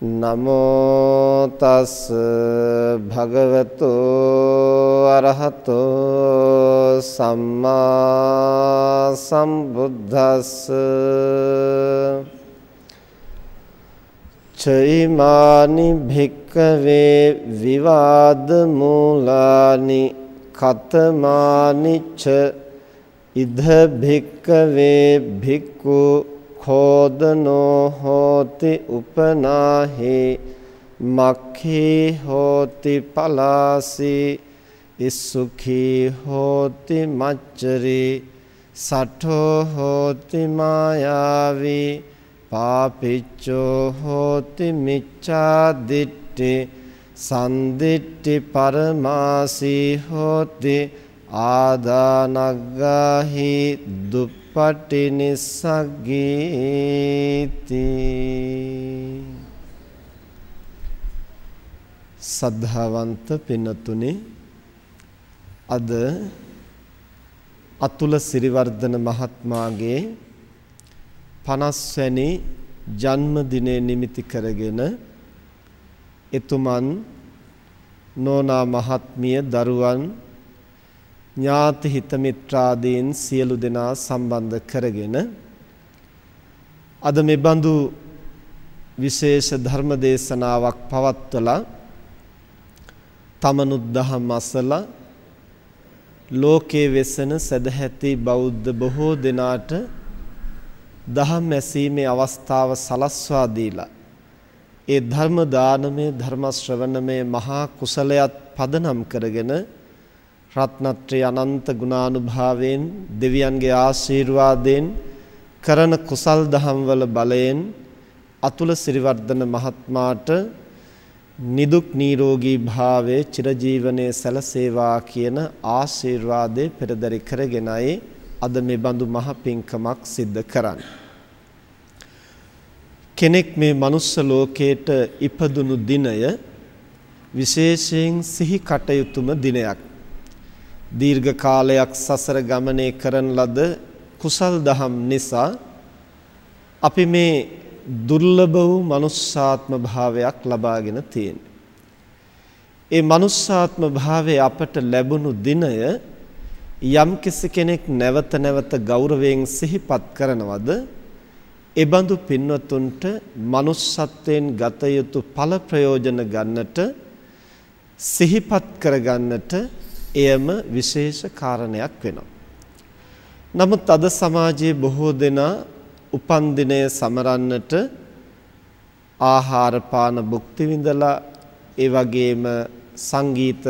නමෝ තස් භගවතු අරහතෝ සම්මා සම්බුද්දස්ස චෛමානි භික්කවේ විවාද මූලානි කතමානි ච ඉද භික්කවේ භික්ඛු khෝදනෝ හෝති උපනාහි මක්ඛී හෝති පලාසි ඉස්සුඛී හෝති මච්චරි සඨෝ හෝති මායාවි පාපිච්චෝ හෝති මිච්ඡා දිට්ඨි සන්දිට්ඨි පරමාසී හෝති ආදානග්ගාහි දුප් පටිනිස්සග්ගීති සද්ධාවන්ත පින්නතුනි අද අතුල සිරිවර්ධන මහත්මයාගේ 50 වැනි ජන්මදිනය නිමිති කරගෙන එතුමන් නෝනා මහත්මිය දරුවන් ඥාති හිත මිත්‍රාදීන් සියලු දෙනා සම්බන්ධ කරගෙන අද මේ බඳු විශේෂ ධර්ම දේශනාවක් පවත්වලා තමනුත් දහම් අසලා ලෝකේ වෙසෙන සදැහැති බෞද්ධ බොහෝ දෙනාට දහම් ඇසීමේ අවස්ථාව සලස්වා දීලා ඒ ධර්ම දානමය ධර්ම ශ්‍රවණමය මහා කුසලයක් පදනම් කරගෙන රත්නත්‍රි අනන්ත ගුණානුභාවයෙන් දෙවියන්ගේ ආශිර්වාදයෙන් කරන කුසල් දහම්වල බලයෙන් අතුල සිරිවර්ධන මහත්මාට නිදුක් නිරෝගී භාවයේ චිරජීවනයේ සැලසේවා කියන ආශිර්වාදේ පෙරදරි කරගෙනයි අද මේ බඳු මහ පිංකමක් සිද්ධ කරන්නේ. කෙනෙක් මේ මනුස්ස ලෝකයට ඉපදුණු දිනය විශේෂයෙන් සිහි කටයුතුම දිනයක්. දීර්ඝ කාලයක් සසර ගමනේ කරන ලද කුසල් දහම් නිසා අපි මේ දුර්ලභ වූ manussාත්ම භාවයක් ලබාගෙන තියෙනවා. ඒ manussාත්ම භාවය අපට ලැබුණු දිනය යම් කෙනෙක් නැවත නැවත ගෞරවයෙන් සිහිපත් කරනවද එබඳු පින්වතුන්ට manussත්වයෙන් ගත යුතු ඵල ප්‍රයෝජන ගන්නට සිහිපත් කරගන්නට එයම විශේෂ කාරණයක් වෙනවා. නමුත් අද සමාජයේ බොහෝ දෙනා උපන් දිනය සමරන්නට ආහාර පාන භුක්ති විඳලා ඒ වගේම සංගීත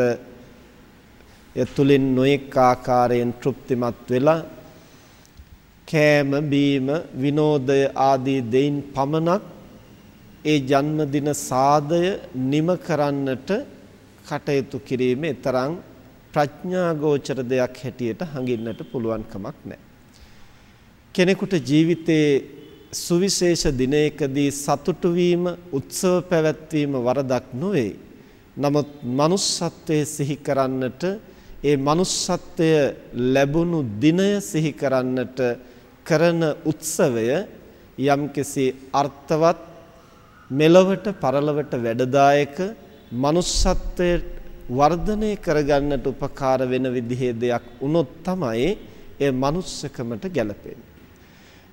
යතුලින් නොඑක ආකාරයෙන් තෘප්තිමත් වෙලා කෑම බීම විනෝදය ආදී දෙයින් පමණක් ඒ ජන්මදින සාදය නිම කරන්නට කටයුතු කිරීමේ තරම් ප්‍රඥා ගෝචර දෙයක් හැටියට හඟින්නට පුළුවන් කමක් නැහැ. කෙනෙකුට ජීවිතයේ සුවිශේෂ දිනයකදී සතුටු වීම, උත්සව පැවැත්වීම වරදක් නොවේ. නමුත් manussත්වයේ සිහි කරන්නට ඒ manussත්වය ලැබුණු දිනය සිහි කරන්නට කරන උත්සවය යම්කිසි අර්ථවත් මෙලවට පරලවට වැඩදායක manussත්වයේ වර්ධනය කරගන්නට උපකාර වෙන විදිහේ දෙයක් වුණොත් තමයි ඒ manussකමට ගැලපෙන්නේ.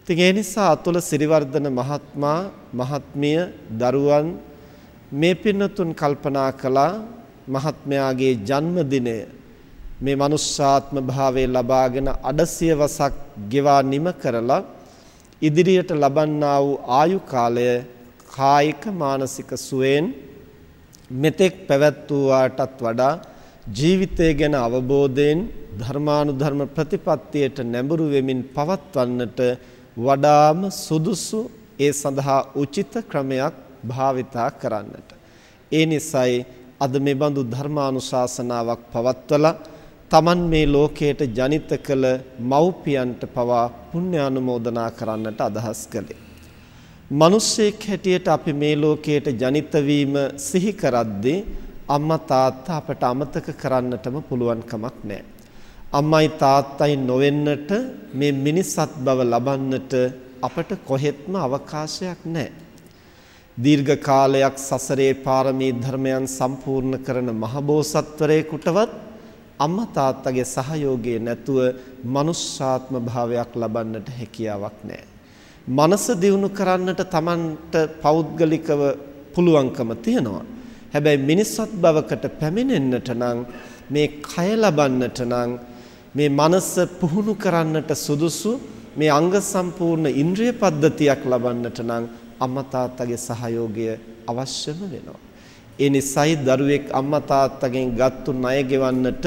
ඉතින් ඒ නිසා අතුල සිරිවර්ධන මහත්මයා මහත්මිය දරුවන් මේ පින්නතුන් කල්පනා කළා මහත්මයාගේ ජන්මදිනය මේ මනුෂ්‍යාත්ම භාවයේ ලබාගෙන අඩසිය වසක් ගෙවා නිම කරලා ඉදිරියට ලබන්නා වූ ආයු කාලය කායික මානසික සුවයෙන් මෙතෙක් පැවැත්වුවාටත් වඩා ජීවිතය ගැන අවබෝධයෙන් ධර්මානුධර්ම ප්‍රතිපත්තියට නැඹුරු වෙමින් පවත්වන්නට වඩාම සුදුසු ඒ සඳහා උචිත ක්‍රමයක් භාවිතා කරන්නට. ඒ නිසයි අද මේ බඳු ධර්මානුශාසනාවක් පවත්වලා Taman මේ ලෝකයට ජනිත කළ මව්පියන්ට පවා පුණ්‍ය අනුමෝදනා කරන්නට අදහස් කළේ. මිනිස්සෙක් හැටියට අපි මේ ලෝකයට ජනිත වීම සිහි කරද්දී අම්මා තාත්තා අපට අමතක කරන්නටම පුළුවන් කමක් නැහැ. අම්මයි තාත්තයි නොවෙන්නට මේ මිනිසත් බව ලබන්නට අපට කොහෙත්ම අවකාශයක් නැහැ. දීර්ඝ කාලයක් සසරේ පාරමී ධර්මයන් සම්පූර්ණ කරන මහබෝසත්වරයෙකුටවත් අම්මා තාත්තගේ සහයෝගය නැතුව මනුෂ්‍යාත්ම භාවයක් ලබන්නට හැකියාවක් නැහැ. මනස දියුණු කරන්නට Tamanට පෞද්ගලිකව පුළුවන්කම තියෙනවා. හැබැයි මිනිස්සුත් බවකට පැමිණෙන්නට නම් මේ කය ලබන්නට නම් මේ මනස පුහුණු කරන්නට සුදුසු මේ අංග සම්පූර්ණ ඉන්ද්‍රිය පද්ධතියක් ලබන්නට නම් අම්මා තාත්තගේ සහයෝගය අවශ්‍යම වෙනවා. ඒ නිසයි දරුවෙක් අම්මා තාත්තගෙන් ගත්තු ණය ගෙවන්නට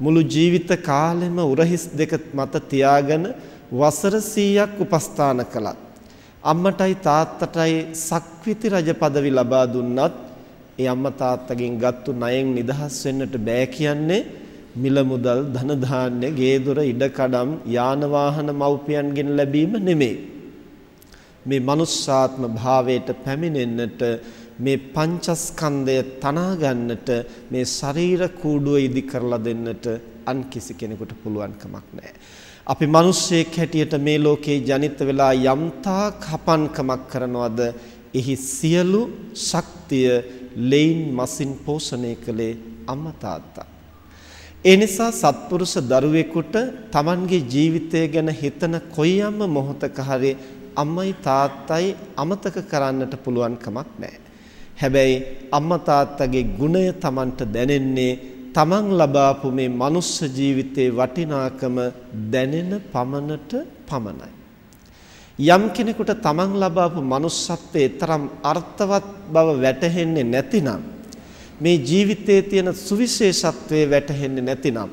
මුළු ජීවිත කාලෙම උරහිස් දෙක මත තියාගෙන වසර 100ක් උපස්ථාන කළත් අම්මටයි තාත්තටයි සක්විති රජ පදවි ලබා දුන්නත් ඒ අම්මා තාත්තගෙන් ගත්තු ණයෙන් නිදහස් වෙන්නට බෑ කියන්නේ මිල මුදල් ධන ධාන්‍ය ගේ දොර ඉඩකඩම් යාන වාහන මව්පියන්ගෙන් ලැබීම නෙමෙයි මේ මනුස්සාත්ම භාවයට පැමිණෙන්නට මේ පංචස්කන්ධය තනා ගන්නට මේ ශරීර කූඩුව ඉදි කරලා දෙන්නට අන් කිසි කෙනෙකුට පුළුවන් කමක් නැහැ. අපි මිනිස්සෙක් හැටියට මේ ලෝකේ ජනිත වෙලා යම්තා කපන්කමක් කරනවද එහි සියලු ශක්තිය ලෙයින් මසින් පෝෂණය කළේ අම්මා තාත්තා. ඒ නිසා සත්පුරුෂ දරුවෙකුට Tamanගේ ජීවිතය ගැන හිතන කොයියම්ම මොහොතක හරි අම්මයි තාත්තයි අමතක කරන්නට පුළුවන් කමක් නැහැ. හැබැයි අම්මා තාත්තගේ ගුණය Tamanට දැනෙන්නේ Taman ලබාපු මේ මනුස්ස ජීවිතේ වටිනාකම දැනෙන පමණට පමණයි. යම් කෙනෙකුට Taman ලබාපු manussත්වයේ තරම් අර්ථවත් බව වැටහෙන්නේ නැතිනම් මේ ජීවිතයේ තියෙන සුවිශේෂත්වයේ වැටහෙන්නේ නැතිනම්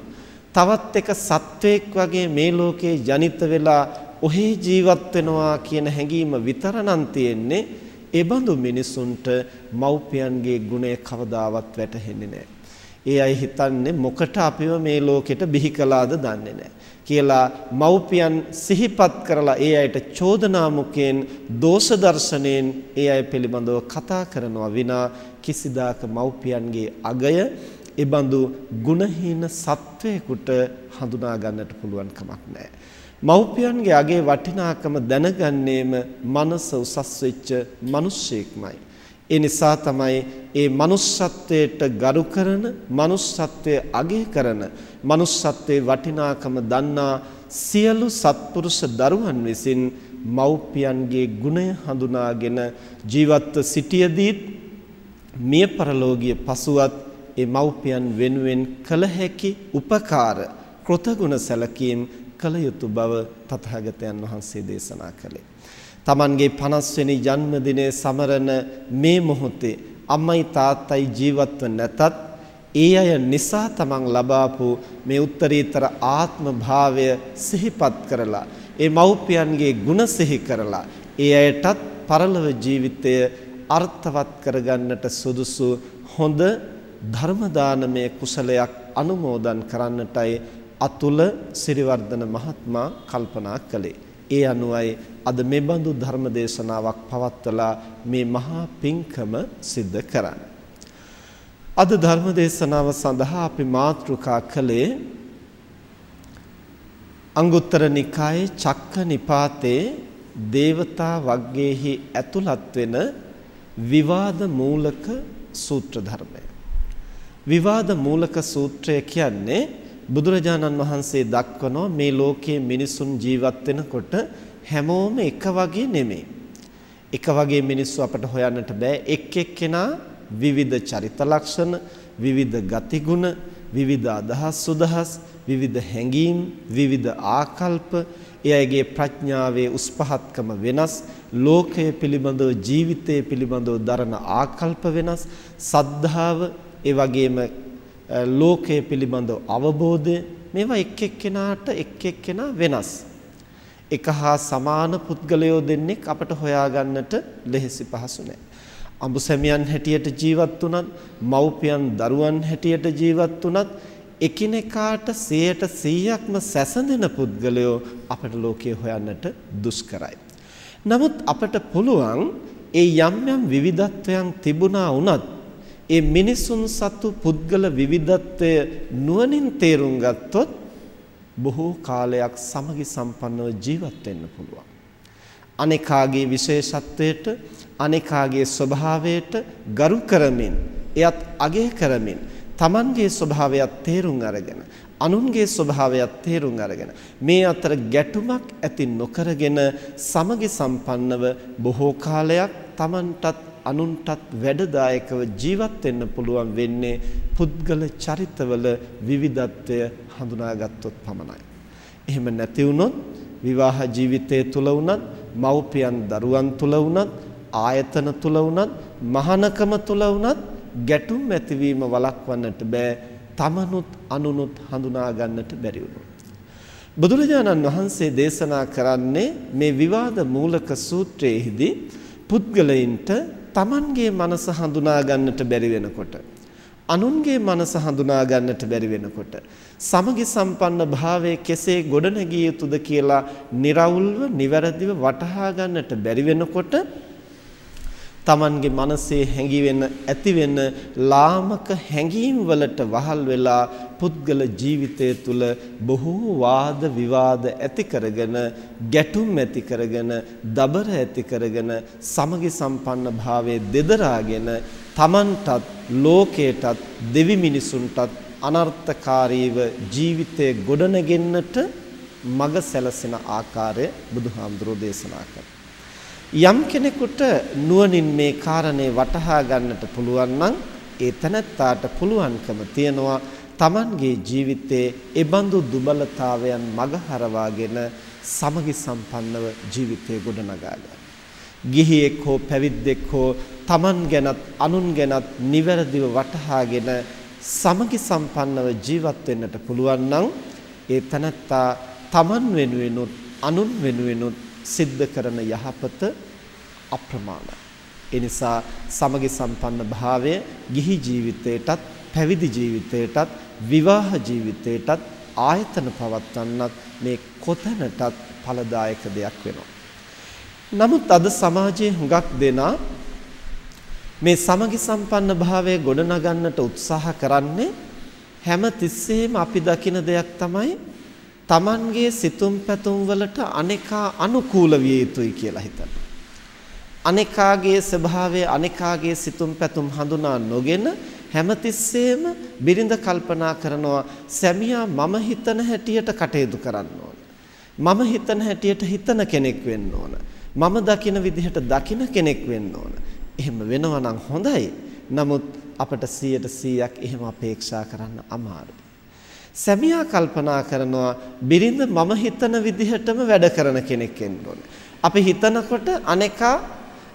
තවත් එක සත්වයක් වගේ මේ ලෝකේ ජනිත වෙලා ඔහේ ජීවත් වෙනවා කියන හැඟීම විතරනම් තියෙන්නේ ඒ බඳු මිනිසුන්ට මව්පියන්ගේ ගුණය කවදාවත් වැටහෙන්නේ නැහැ. ඒ අය හිතන්නේ මොකට අපිව මේ ලෝකෙට බිහි කළාද දන්නේ නැහැ කියලා මව්පියන් සිහිපත් කරලා ඒ අයට චෝදනා මුකෙන් දෝෂ දර්ශනෙන් ඒ අය පිළිබඳව කතා කරනවා විනා කිසිදාක මව්පියන්ගේ අගය ඒ බඳු ගුණහීන සත්වයකට හඳුනා ගන්නට පුළුවන් කමක් නැහැ. මව්පියන්ගේ අගේ වටිනාකම දැනගන්නේම මනස උසස් වෙච්ච මිනිස්සෙක්මයි. ඒ නිසා තමයි ඒ manussත්වයට ගරු කරන, manussත්වයේ අගය කරන, manussත්වයේ වටිනාකම දන්නා සියලු සත්පුරුෂ දරුවන් විසින් මව්පියන්ගේ ගුණය හඳුනාගෙන ජීවත්ව සිටියදීත් මිය පරලෝකීය පසුවත් ඒ මව්පියන් වෙනුවෙන් කළ හැකි උපකාර කෘතගුණ සැලකීම් කළ යුතු බව තථාගතයන් වහන්සේ දේශනා කළේ. Tamanගේ 50 වෙනි ජන්මදිනයේ සමරන මේ මොහොතේ අම්මයි තාත්තයි ජීවත්ව නැතත් ඒ අය නිසා Taman ලබාපු මේ උත්තරීතර ආත්ම භාවය සිහිපත් කරලා ඒ මව්පියන්ගේ ගුණ සිහි කරලා ඒ අයටත් පරලොව ජීවිතය අර්ථවත් කරගන්නට සුදුසු හොඳ ධර්ම දානමය කුසලයක් අනුමෝදන් කරන්නටයි අතුල සිරිවර්ධන මහත්මයා කල්පනා කළේ. ඒ අනුවයි අද මේ බඳු ධර්ම දේශනාවක් පවත්වලා මේ මහා පිංකම සිද්ධ කරන්නේ. අද ධර්ම දේශනාව සඳහා අපි මාතෘකා කළේ අංගුත්තර නිකායේ චක්ක නිපාතේ දේවතා වග්ගයේහි ඇතුළත් වෙන විවාද මූලක සූත්‍ර ධර්මය. විවාද මූලක සූත්‍රය කියන්නේ බුදුරජාණන් වහන්සේ දක්වනවා මේ ලෝකයේ මිනිසුන් ජීවත් වෙනකොට හැමෝම එක වගේ නෙමෙයි. එක වගේ මිනිස්සු අපට හොයන්නට බෑ. එක් එක්කෙනා විවිධ චරිත ලක්ෂණ, විවිධ ගතිගුණ, විවිධ අදහස් සුදහස්, විවිධ හැඟීම්, විවිධ ආකල්ප, ඒ අයගේ ප්‍රඥාවේ උස් පහත්කම වෙනස්, ලෝකය පිළිබඳව ජීවිතය පිළිබඳව දරන ආකල්ප වෙනස්, සද්ධාව, ඒ වගේම ලෝකය පිළිබඳව අවබෝධය මේවා එක් එක්කෙනාට එක් එක්කෙනා වෙනස්. එක හා සමාන පුද්ගලයෝ දෙන්නෙක් අපට හොයාගන්නට ලෙහෙසි පහසු නැහැ. අඹසැමියන් හැටියට ජීවත් වුණත්, මව්පියන් දරුවන් හැටියට ජීවත් වුණත් එකිනෙකාට 100%ක්ම සැසඳෙන පුද්ගලයෝ අපට ලෝකයේ හොයන්නට දුෂ්කරයි. නමුත් අපට පුළුවන් ඒ යම් යම් විවිධත්වයන් තිබුණා වුණත් ඒ මිනිසුන් සතු පුද්ගල විවිධත්වය නුවණින් තේරුම් ගත්තොත් බොහෝ කාලයක් සමගි සම්පන්නව ජීවත් වෙන්න පුළුවන්. අනේකාගේ විශේෂත්වයට අනේකාගේ ස්වභාවයට ගරු කරමින් එයත් අගය කරමින් Tamanගේ ස්වභාවයත් තේරුම් අරගෙන අනුන්ගේ ස්වභාවයත් තේරුම් අරගෙන මේ අතර ගැටුමක් ඇති නොකරගෙන සමගි සම්පන්නව බොහෝ කාලයක් Tamanටත් අනුන්ටත් වැඩදායකව ජීවත් වෙන්න පුළුවන් වෙන්නේ පුද්ගල චරිතවල විවිධත්වය හඳුනාගත්තොත් පමණයි. එහෙම නැති වුණොත් විවාහ ජීවිතය තුල වුණත් මව්පියන් දරුවන් තුල වුණත් ආයතන තුල වුණත් මහානකම තුල වුණත් ගැටුම් ඇතිවීම වළක්වන්නට බෑ තමනුත් අනුනුත් හඳුනා ගන්නට බැරි බුදුරජාණන් වහන්සේ දේශනා කරන්නේ මේ විවාද මූලක සූත්‍රයේදී පුද්ගලයින්ට තමන්ගේ මනස හඳුනා ගන්නට බැරි වෙනකොට අනුන්ගේ මනස හඳුනා ගන්නට බැරි වෙනකොට සමගි සම්පන්න භාවයේ කෙසේ ගොඩනැගිය යුතුද කියලා निराවුල්ව නිවැරදිව වටහා ගන්නට බැරි වෙනකොට Tamanගේ මනසේ හැඟි වෙන ඇති වෙන ලාමක හැඟීම් වලට වහල් වෙලා පුද්ගල ජීවිතය තුළ බොහෝ වාද විවාද ඇති කරගෙන ගැටුම් ඇති කරගෙන දබර ඇති කරගෙන සමගි සම්පන්න භාවයේ දෙදරාගෙන Tamanටත් ලෝකයටත් දෙවි මිනිසුන්ටත් අනර්ථකාරීව ජීවිතය ගොඩනගෙන්නට මඟ සැලසෙන ආකාරය බුදුහාමුදුරෝ දේශනා කරා යම් කෙනෙකුට නුවණින් මේ කාරණේ වටහා ගන්නට පුළුවන් නම් ඒ තනත්තාට පුළුවන්කම තියනවා Tamanගේ ජීවිතයේ ඒබඳු දුබලතාවයන් මගහරවාගෙන සමගි සම්පන්නව ජීවිතය ගොඩනගා ගන්න. ගිහියෙක් හෝ පැවිද්දෙක් හෝ Taman ගැනත් අනුන් ගැනත් නිවැරදිව වටහාගෙන සමගි සම්පන්නව ජීවත් වෙන්නට පුළුවන් නම් ඒ තනත්තා Taman වෙනුවෙනුත් අනුන් වෙනුවෙනුත් සිද්ධ කරන යහපත අප්‍රමාණයි. ඒ නිසා සමගි සම්පන්න භාවය ගිහි ජීවිතයටත් පැවිදි ජීවිතයටත් විවාහ ජීවිතයටත් ආයතන පවත්වන්නත් මේ කොතැනටත් ඵලදායක දෙයක් වෙනවා. නමුත් අද සමාජයේ හුඟක් දෙනා මේ සමගි සම්පන්න භාවය ගොඩනගන්නට උත්සාහ කරන්නේ හැම තිස්සෙම අපි දකින දෙයක් තමයි Tamanගේ සිතුම් පැතුම් වලට අනේකා අනුකූල විය යුතුයි කියලා හිතනවා. අනේකාගේ ස්වභාවය අනේකාගේ සිතුම් පැතුම් හඳුනා නොගෙන හැමතිස්සෙම බිරිඳ කල්පනා කරනවා සැමියා මම හිතන හැටියට කටයුතු කරන්න ඕන. මම හිතන හැටියට හිතන කෙනෙක් වෙන්න ඕන. මම දකින විදිහට දකින කෙනෙක් වෙන්න ඕන. එහෙම වෙනවා නම් හොඳයි. නමුත් අපට 100%ක් එහෙම අපේක්ෂා කරන්න අමාරුයි. සැමියා කල්පනා කරනවා බිරිඳ මම හිතන විදිහටම වැඩ කරන කෙනෙක් වෙන්න ඕනේ. අපි හිතනකොට අනේකා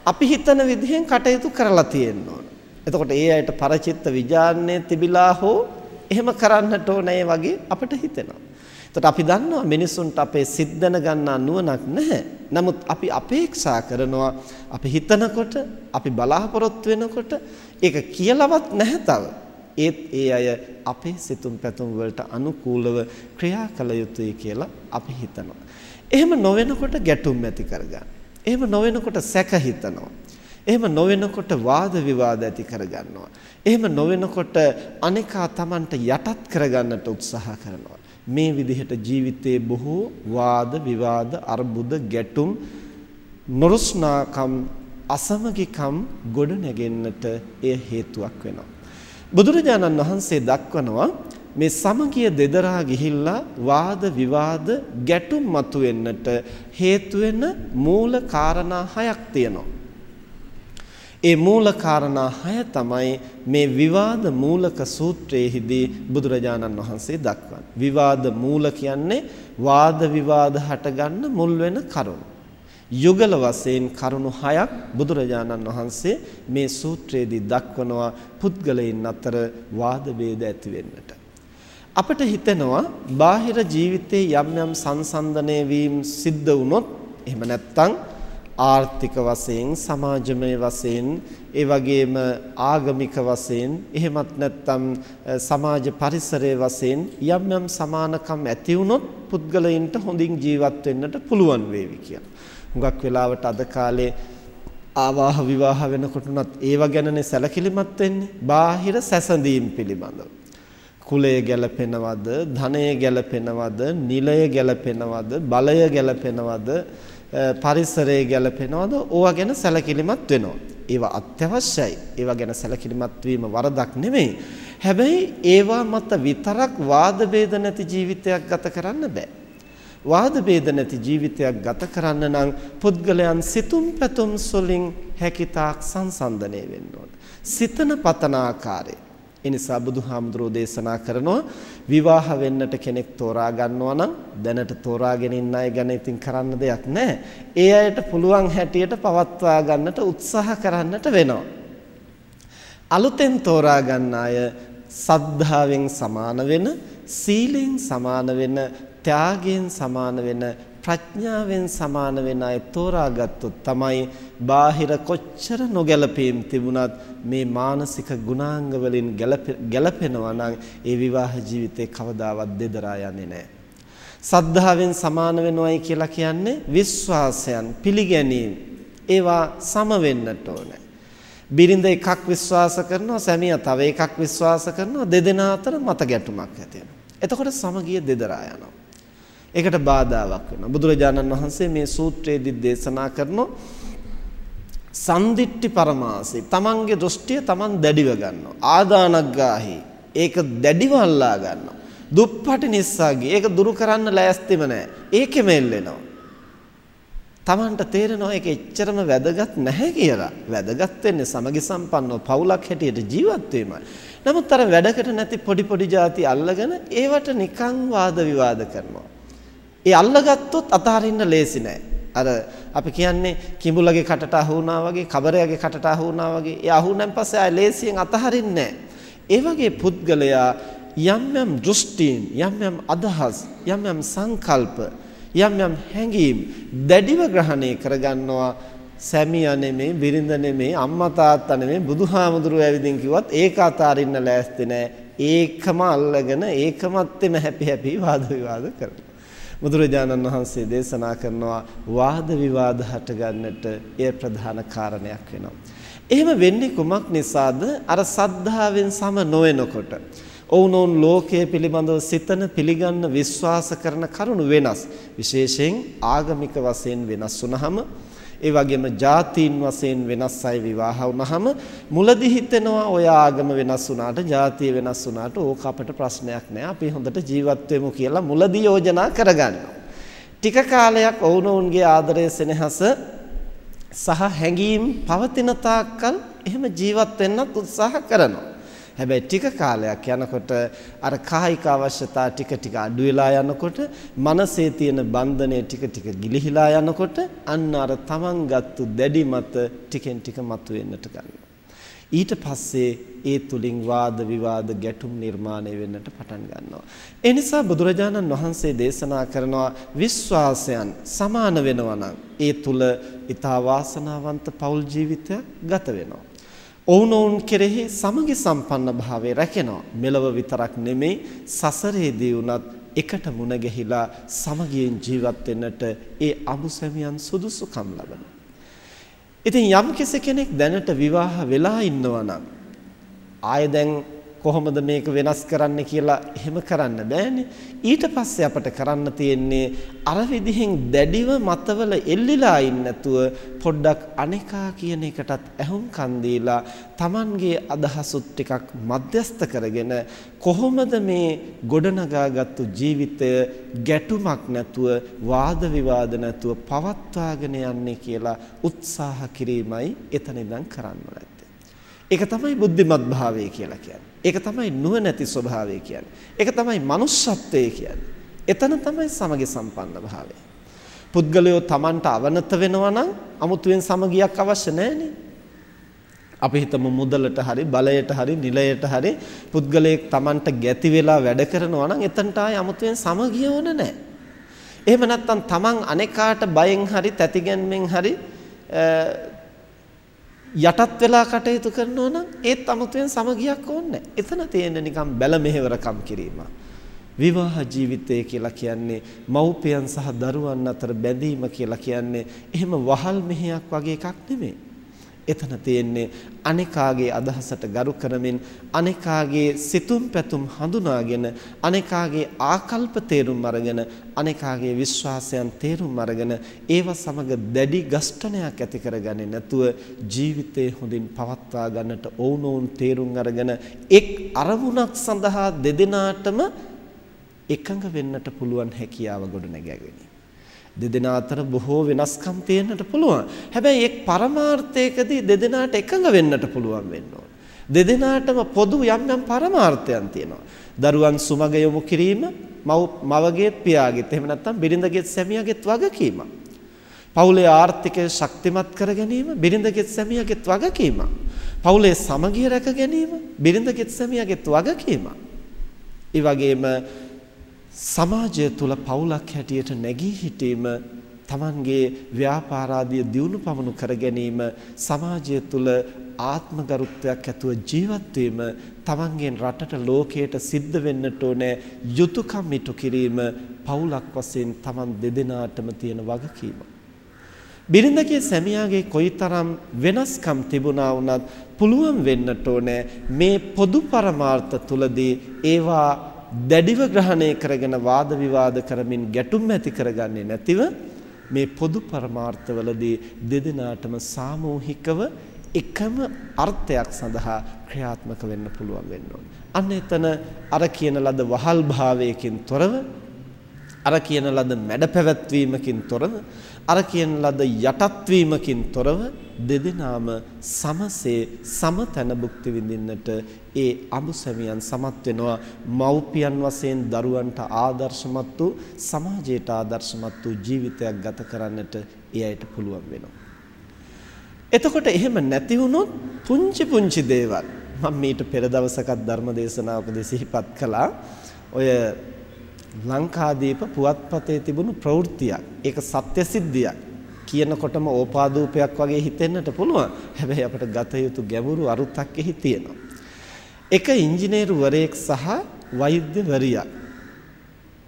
අපි හිතන විදිහෙන් කටයුතු කරලා තියෙන්න ඕන. එතකොට ඒ අයට පරචිත්ත විඥානයේ තිබිලා හෝ එහෙම කරන්නට ඕනේ වගේ අපිට හිතෙනවා. එතකොට අපි දන්නවා මිනිසුන්ට අපේ සිත් දැනගන්නා නුවණක් නැහැ. නමුත් අපි අපේක්ෂා කරනවා අපි හිතනකොට අපි බලාපොරොත්තු වෙනකොට ඒක කියලාවත් නැහැ තව. ඒත් ඒ අය අපේ සිතුම් පැතුම් වලට අනුකූලව ක්‍රියා කළ යුතුයි කියලා අපි හිතනවා. එහෙම නොවෙනකොට ගැටුම් ඇති කරගන්න. එහෙම නොවෙනකොට සැක හිතනවා. එහෙම නොවෙනකොට වාද විවාද ඇති කරගන්නවා. එහෙම නොවෙනකොට අනිකා Tamanට යටත් කරගන්නට උත්සාහ කරනවා. මේ විදිහට ජීවිතයේ බොහෝ වාද විවාද අර්බුද ගැටුම් නොරුස්නාකම් අසමගිකම් ගොඩ නැගෙන්නට එය හේතුවක් වෙනවා. බුදුරජාණන් වහන්සේ දක්වනවා මේ සමගිය දෙදරා ගිහිල්ලා වාද විවාද ගැටුම් මතුවෙන්නට හේතු වෙන මූල කාරණා හයක් තියෙනවා. ඒ මූල කාරණා හය තමයි මේ විවාද මූලක සූත්‍රයේදී බුදුරජාණන් වහන්සේ දක්වන්නේ. විවාද මූල කියන්නේ වාද විවාද හටගන්න මුල් වෙන කරුණු. යුගල වශයෙන් කරුණු හයක් බුදුරජාණන් වහන්සේ මේ සූත්‍රයේදී දක්වනවා පුද්ගලයන් අතර වාද ભેද ඇති වෙන්නට. අපිට හිතෙනවා බාහිර ජීවිතයේ යම් යම් සංසන්දනය වීම සිද්ධ වුණොත් එහෙම නැත්නම් ආර්ථික වශයෙන් සමාජමය වශයෙන් ඒ වගේම ආගමික වශයෙන් එහෙමත් නැත්නම් සමාජ පරිසරයේ වශයෙන් යම් යම් සමානකම් ඇති වුණොත් පුද්ගලයන්ට හොඳින් ජීවත් වෙන්නට පුළුවන් වේවි කියලා. හුඟක් වෙලාවට අද කාලේ ආවාහ විවාහ වෙනකොටුනත් ඒව ගැනනේ සැලකිලිමත් වෙන්නේ. බාහිර සැසඳීම් පිළිබඳව. කුලය ගැලපෙනවද, ධනය ගැලපෙනවද, නිලය ගැලපෙනවද, බලය ගැලපෙනවද, පරිසරය ගැලපෙනවද? ඕවා ගැන සැලකිලිමත් වෙනවා. ඒවා අත්‍යවශ්‍යයි. ඒවා ගැන සැලකිලිමත් වීම වරදක් නෙමෙයි. හැබැයි ඒවා මත විතරක් වාද ભેද නැති ජීවිතයක් ගත කරන්න බෑ. වාද ભેද නැති ජීවිතයක් ගත කරන්න නම් පුද්ගලයන් සිතුම් පැතුම් සොලින් හැකිතාක් සංසන්දනය වෙන්න ඕන. සිතන පතන ආකාරය ඒ නිසා බුදුහාමුදුරෝ දේශනා කරනවා විවාහ වෙන්නට කෙනෙක් තෝරා ගන්නවා නම් දැනට තෝරාගෙන ඉන්න අය ගැන ඉතින් කරන්න දෙයක් නැහැ. ඒ අයට පුළුවන් හැටියට පවත්වා ගන්නට උත්සාහ කරන්නට වෙනවා. අලුතෙන් තෝරා ගන්න අය සද්ධාවෙන් සමාන වෙන, සීලෙන් සමාන වෙන, ත්‍යාගයෙන් සමාන වෙන ප්‍රඥාවෙන් සමාන වෙන අය තෝරාගත්තොත් තමයි බාහිර කොච්චර නොගැලපීම් තිබුණත් මේ මානසික ගුණාංග වලින් ගැලපෙනවා නම් ඒ විවාහ ජීවිතේ කවදාවත් දෙදරා යන්නේ නැහැ. සද්ධාවෙන් සමාන වෙනවයි කියලා කියන්නේ විශ්වාසයන් පිළිගැනීම ඒවා සම වෙන්නට ඕනේ. බිරිඳ එකක් විශ්වාස කරනවා සැමියා තව එකක් විශ්වාස කරනවා දෙදෙනා අතර මත ගැටුමක් ඇති වෙනවා. එතකොට සමගිය දෙදරා යනවා. ඒකට බාධාවක් වෙනවා. බුදුරජාණන් වහන්සේ මේ සූත්‍රයේදී දේශනා කරනෝ සම්දිට්ටි පරමාසී තමන්ගේ දෘෂ්ටිය තමන් දැඩිව ගන්නවා. ආදානග්ගාහි ඒක දැඩිව අල්ලා ගන්නවා. දුප්පටි නිස්සාගේ ඒක දුරු කරන්න ලෑස්තිම නැහැ. ඒකෙම එල්ලෙනවා. තමන්ට තේරෙනවා ඒක එච්චරම වැදගත් නැහැ කියලා. වැදගත් වෙන්නේ සමගි සම්පන්නව පවුලක් හැටියට ජීවත් වීමයි. නමුත් අර වැඩකට නැති පොඩි පොඩි જાති අල්ලගෙන ඒවට නිකන් වාද විවාද කරනවා. ඒ අල්ලගත්තොත් අතහරින්න ලේසි නෑ. අර අපි කියන්නේ කිඹුලගේ කටට අහු වුණා වගේ, කබරයාගේ කටට අහු වුණා වගේ. ඒ අහු වුණාන් පස්සේ ආය ලේසියෙන් අතහරින්නේ ඒ වගේ පුද්ගලයා යම් යම් දෘෂ්ටීන්, යම් යම් අදහස්, යම් යම් සංකල්ප, යම් යම් හැඟීම් දැඩිව ග්‍රහණය කරගන්නවා. සැමියා නෙමෙයි, බිරිඳ නෙමෙයි, අම්මා තාත්තා නෙමෙයි, බුදුහාමුදුරුවෝ ඇවිදින් කිව්වත් ඒක අතාරින්න ලෑස්ති නෑ. ඒකම අල්ලගෙන ඒකමත් එම හැපි හැපි වාද විවාද කරනවා. බුදුරජාණන් වහන්සේ දේශනා කරනවා වාද විවාද හටගන්නට එය ප්‍රධාන කාරණයක් වෙනවා. එහෙම වෙන්නේ කුමක් නිසාද? අර සද්ධාවෙන් සම නොවෙනකොට. ඔවුනොවුන් ලෝකයේ පිළිබඳව සිතන පිළිගන්න විශ්වාස කරන කරුණු වෙනස්. විශේෂයෙන් ආගමික වශයෙන් වෙනස් වුනහම ඒ වගේම ජාතීන් වශයෙන් වෙනස් අය විවාහ වුණාම මුලදී හිතෙනවා ඔය ආගම වෙනස් වුණාට ජාතිය වෙනස් වුණාට ඕක අපට ප්‍රශ්නයක් නෑ අපි හොඳට ජීවත් වෙමු කියලා මුලදී යෝජනා කරගන්නවා. ටික කාලයක් ඔවුනොවුන්ගේ ආදරය සෙනෙහස සහ හැඟීම් පවතින තාක්කල් එහෙම ජීවත් වෙන්නත් උත්සාහ කරනවා. හැබැයි ටික කාලයක් යනකොට අර කායික අවශ්‍යතා ටික ටික අඩු වෙලා යනකොට මනසේ තියෙන බන්ධනය ටික ටික ගිලිහිලා යනකොට අන්න අර තමන් ගත්තු දැඩි මත ටිකෙන් ටික මතුවෙන්නට ගන්නවා. ඊට පස්සේ ඒ තුලින් වාද විවාද ගැටුම් නිර්මාණය වෙන්නට පටන් ගන්නවා. ඒ නිසා බුදුරජාණන් වහන්සේ දේශනා කරනවා විශ්වාසයන් සමාන වෙනවා නම් ඒ තුල ඊතා වාසනාවන්ත පෞල් ජීවිතයක් ගත වෙනවා. ඔවුනොවුන් කෙරෙහි සමගි සම්පන්න භාවය රැකෙනවා. මෙලව විතරක් නෙමෙයි සසරේදී වුණත් එකට මුණ ගැහිලා සමගියෙන් ජීවත් වෙන්නට ඒ අමුසැමියන් සුදුසුකම් ලබනවා. ඉතින් යම් කෙනෙක් දැනට විවාහ වෙලා ඉන්නවා නම් ආය දැන් කොහොමද මේක වෙනස් කරන්න කියලා එහෙම කරන්න බෑනේ. ඊට පස්සේ අපට කරන්න තියෙන්නේ අර විදිහෙන් දැඩිව මතවල එල්ලිලා ඉන්නතුව පොඩ්ඩක් අනේකා කියන එකටත් ඇහුම්කන් දීලා Tamanගේ අදහසුත් ටිකක් මධ්‍යස්ත කරගෙන කොහොමද මේ ගොඩනගාගත්තු ජීවිතය ගැටුමක් නැතුව වාද විවාද නැතුව පවත්වාගෙන යන්නේ කියලා උත්සාහ කිරීමයි එතන ඉඳන් කරන්න නැත්තේ. ඒක තමයි බුද්ධිමත් භාවය කියලා කියන්නේ. ඒක තමයි නුවණැති ස්වභාවය කියන්නේ. ඒක තමයි manussත්වය කියන්නේ. එතන තමයි සමගි සම්පන්න භාවය. පුද්ගලයෝ Tamanට අවනත වෙනවා නම් අමුතුවෙන් සමගියක් අවශ්‍ය නැහැනේ. අපි හිතමු මුදලට හරි බලයට හරි නිලයට හරි පුද්ගලයෙක් Tamanට ගැති වෙලා වැඩ කරනවා නම් එතනට ආය අමුතුවෙන් සමගිය ඕන නැහැ. එහෙම නැත්නම් Taman අනේකාට බයෙන් හරි තැතිගැන්මෙන් හරි යටත් වෙලා කටයුතු කරනවා නම් ඒත් අමුතුවෙන් සමගියක් ඕනේ එතන තියෙන නිකම් බැල මෙහෙවරකම් කිරීම. විවාහ ජීවිතය කියලා කියන්නේ මව්පියන් සහ දරුවන් අතර බැඳීම කියලා කියන්නේ එහෙම වහල් මෙහෙයක් වගේ එකක් නෙමෙයි. එතන තියෙන්නේ අනේකාගේ අදහසට ගරු කරමින් අනේකාගේ සිතුම් පැතුම් හඳුනාගෙන අනේකාගේ ආකල්ප තේරුම් අරගෙන අනේකාගේ විශ්වාසයන් තේරුම් අරගෙන ඒව සමග දැඩි ගස්ඨනයක් ඇති කරගන්නේ නැතුව ජීවිතේ හොඳින් පවත්වා ගන්නට ඕනෝන් තේරුම් අරගෙන එක් අරමුණක් සඳහා දෙදෙනාටම එකඟ වෙන්නට පුළුවන් හැකියාව ගොඩනැගගෙන. දෙදෙනා අතර බොහෝ වෙනස්කම් තියෙන්නට පුළුවන්. හැබැයි එක් පරමාර්ථයකදී දෙදෙනාට එකඟ වෙන්නට පුළුවන් වෙන්න ඕන. දෙදෙනාටම පොදු යම් යම් පරමාර්ථයන් තියෙනවා. දරුවන් සුමග යොමු කිරීම මව් මවගේත් පියාගේත් එහෙම නැත්නම් බිරිඳගේත් සැමියාගේත් වගකීමක්. පවුලේ ආර්ථිකය ශක්තිමත් කර ගැනීම බිරිඳගේත් සැමියාගේත් වගකීමක්. පවුලේ සමගිය රැක ගැනීම බිරිඳගේත් සැමියාගේත් වගකීමක්. ඒ වගේම සමාජය තුල පවුලක් හැටියට නැගී සිටීම තමන්ගේ ව්‍යාපාරාදිය දියුණු පවණු කර ගැනීම සමාජය තුල ආත්මගරුත්වයක් ඇතුව ජීවත් වීම තමන්ගෙන් රටට ලෝකයට සිද්ධ වෙන්නට ඕනේ යුතුයකම් ඉටු කිරීම පවුලක් වශයෙන් තමන් දෙදෙනාටම තියෙන වගකීම. බිරිඳගේ සැමියාගේ කොයිතරම් වෙනස්කම් තිබුණා වුණත් පුළුවන් වෙන්නට ඕනේ මේ පොදු පරමාර්ථ තුලදී ඒවා දැඩිව ග්‍රහණය කරගෙන වාද විවාද කරමින් ගැටුම් ඇති කරගන්නේ නැතිව මේ පොදු පරමාර්ථවලදී දෙදෙනාටම සාමූහිකව එකම අර්ථයක් සඳහා ක්‍රියාත්මක වෙන්න පුළුවන් වෙන්න ඕනේ. අන්න එතන අර කියන ලද වහල් භාවයකින් තොරව අර කියන ලද මැඩ පැවැත්වීමකින් තොරව අර කියන ලද යටත් වීමකින් තොරව දෙදෙනාම සමසේ සමතන භුක්ති විඳින්නට ඒ අමුසැමියන් සමත් වෙනවා මව්පියන් වශයෙන් දරුවන්ට ආදර්ශමත් වූ සමාජයට ආදර්ශමත් වූ ජීවිතයක් ගත කරන්නට ඒ අයට පුළුවන් වෙනවා. එතකොට එහෙම නැති වුණොත් පුංචි පුංචි දේවල් මම මීට පෙර දවසකත් ධර්ම දේශනාවකදී සිහිපත් කළා. ඔය ලංකාදීප පුවත්පතේ තිබුණු ප්‍රවෘත්තියක්. ඒක සත්‍ය සිද්ධියක්. කියනකොටම ඕපාදූපයක් වගේ හිතෙන්නට පුළුවන්. හැබැයි අපිට ගත යුතු ගැඹුරු අරුතක් එහි තියෙනවා. එක ඉංජිනේරුවරයෙක් සහ වෛද්‍යවරියක්.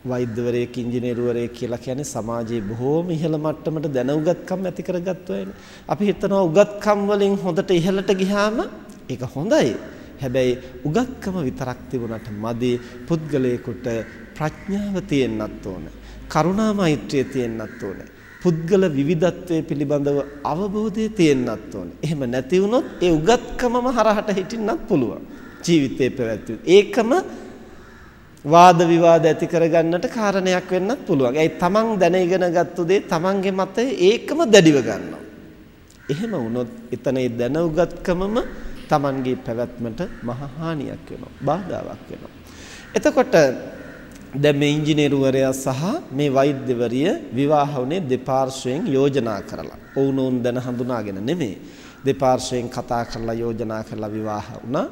වෛද්‍යවරයෙක් ඉංජිනේරුවරයෙක් කියලා කියන්නේ සමාජයේ බොහෝම ඉහළ මට්ටමට දැන උගත්කම් ඇති කරගත්තු අයනේ. අපි හිතනවා උගත්කම් වලින් හොඳට ඉහළට ගියාම ඒක හොඳයි. හැබැයි උගත්කම විතරක් තිබුණාට මදි පුද්ගලයෙකුට ප්‍රඥාව තියෙන්නත් ඕන. කරුණා මෛත්‍රිය තියෙන්නත් ඕන. පුද්ගල විවිධත්වයේ පිළිබඳව අවබෝධය තියෙන්නත් ඕන. එහෙම නැති වුණොත් ඒ උගත්කමම හරහට හිටින්නත් පුළුවන්. ජීවිතේ පැවැත්වුවොත්. ඒකම වාද විවාද ඇති කරගන්නට කාරණයක් වෙන්නත් පුළුවන්. ඒයි තමන් දැන ඉගෙන ගත්තු දේ තමන්ගේ මතය ඒකම දැඩිව ගන්නවා. එහෙම වුණොත් එතන ඒ දැන උගත්කමම තමන්ගේ පැවැත්මට මහ හානියක් වෙනවා. බාධාවක් වෙනවා. එතකොට දැන් මේ ඉංජිනේරුවරයා සහ මේ වෛද්‍යවරිය විවාහ වුණේ දෙපාර්ශ්වයෙන් යෝජනා කරලා. ඔවුනොන් දැන හඳුනාගෙන නෙමෙයි. දෙපාර්ශ්වයෙන් කතා කරලා යෝජනා කරලා විවාහ වුණා.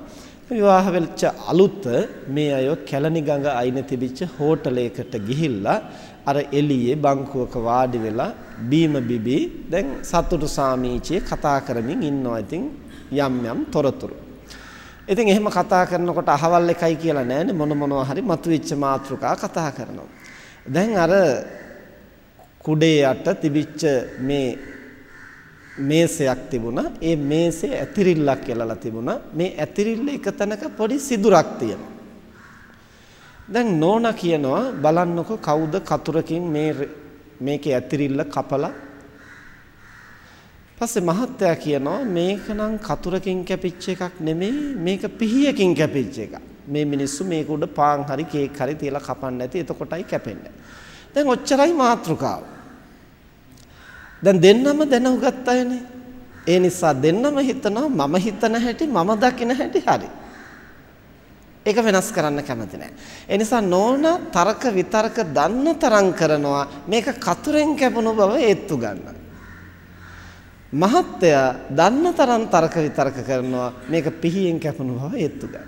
විවාහ වෙච්ච අලුත මේ අය කැලණි ගඟ අයිනේ තිබිච්ච හෝටලයකට ගිහිල්ලා අර එළියේ බංකුවක වාඩි වෙලා බීම බිබි දැන් සතුටු සාමීචියේ කතා කරමින් ඉන්නවා. ඉතින් යම් යම් තොරතුරු ඉතින් එහෙම කතා කරනකොට අහවල් එකයි කියලා නෑනේ මොන මොනවා හරි මතුවෙච්ච මාතෘකා කතා කරනවා. දැන් අර කුඩේ යට තිබිච්ච මේ මේසයක් තිබුණා. ඒ මේසේ ඇතිරිල්ලක් එලලා තිබුණා. මේ ඇතිරිල්ල එක තැනක පොඩි සිදුරක් තියෙනවා. දැන් නෝනා කියනවා බලන්නකො කවුද කතුරකින් මේ මේකේ ඇතිරිල්ල කපලා පස්සේ මහත්තයා කියනවා මේක නම් කතුරකින් කැපිච්ච එකක් නෙමෙයි මේක පිහියකින් කැපිච්ච එකක්. මේ මිනිස්සු මේක උඩ පාන් හරි කේක් හරි තියලා කපන්න නැති එතකොටයි කැපෙන්නේ. දැන් ඔච්චරයි මාත්‍රකාව. දැන් දෙන්නම දැනුගත් අයනේ. ඒ නිසා දෙන්නම හිතනවා මම හිතන හැටි මම දකින හැටි හරි. ඒක වෙනස් කරන්න කැමති නැහැ. ඒ නිසා නෝනා තර්ක විතර්ක දන්න තරම් කරනවා මේක කතුරෙන් කැපුණු බව ඒත්තු ගන්න. මහත්තයා දන්න තරම් තර්ක විතර්ක කරනවා මේක පිහියෙන් කැපුණු බව ඒත්තු ගන්න.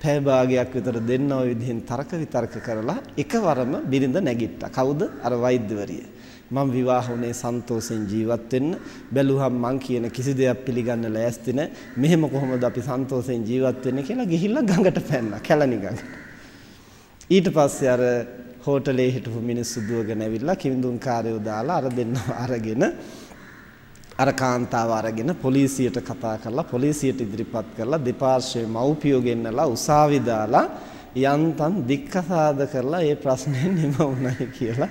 පැය භාගයක් විතර දෙන්න ওই විදිහෙන් තර්ක විතර්ක කරලා එකවරම බිරිඳ නැගිට්ටා. කවුද? අර වෛද්‍යවරිය. මම විවාහ වුණේ සන්තෝෂෙන් ජීවත් වෙන්න. බැලුවම් මං කියන කිසි දෙයක් පිළිගන්න ලෑස්ති නැහැ. මෙහෙම කොහොමද අපි සන්තෝෂෙන් ජීවත් වෙන්නේ කියලා ගිහිල්ලා ගඟට පැන්නා. කැලණි ගඟ. ඊට පස්සේ අර හෝටලේ හිටපු මිනිස්සු දුවගෙන ඇවිල්ලා කිවිඳුන් කාර්යෝ දාලා අර දෙන්නව අරගෙන අර කාන්තාව අරගෙන පොලිසියට කතා කරලා පොලිසියට ඉදිරිපත් කරලා දෙපාර්ශ්වයේ මව්පියෝ ගෙන්නලා උසාවි දාලා යන්තම් දික්කසාද කරලා ඒ ප්‍රශ්නේ නිම වුණයි කියලා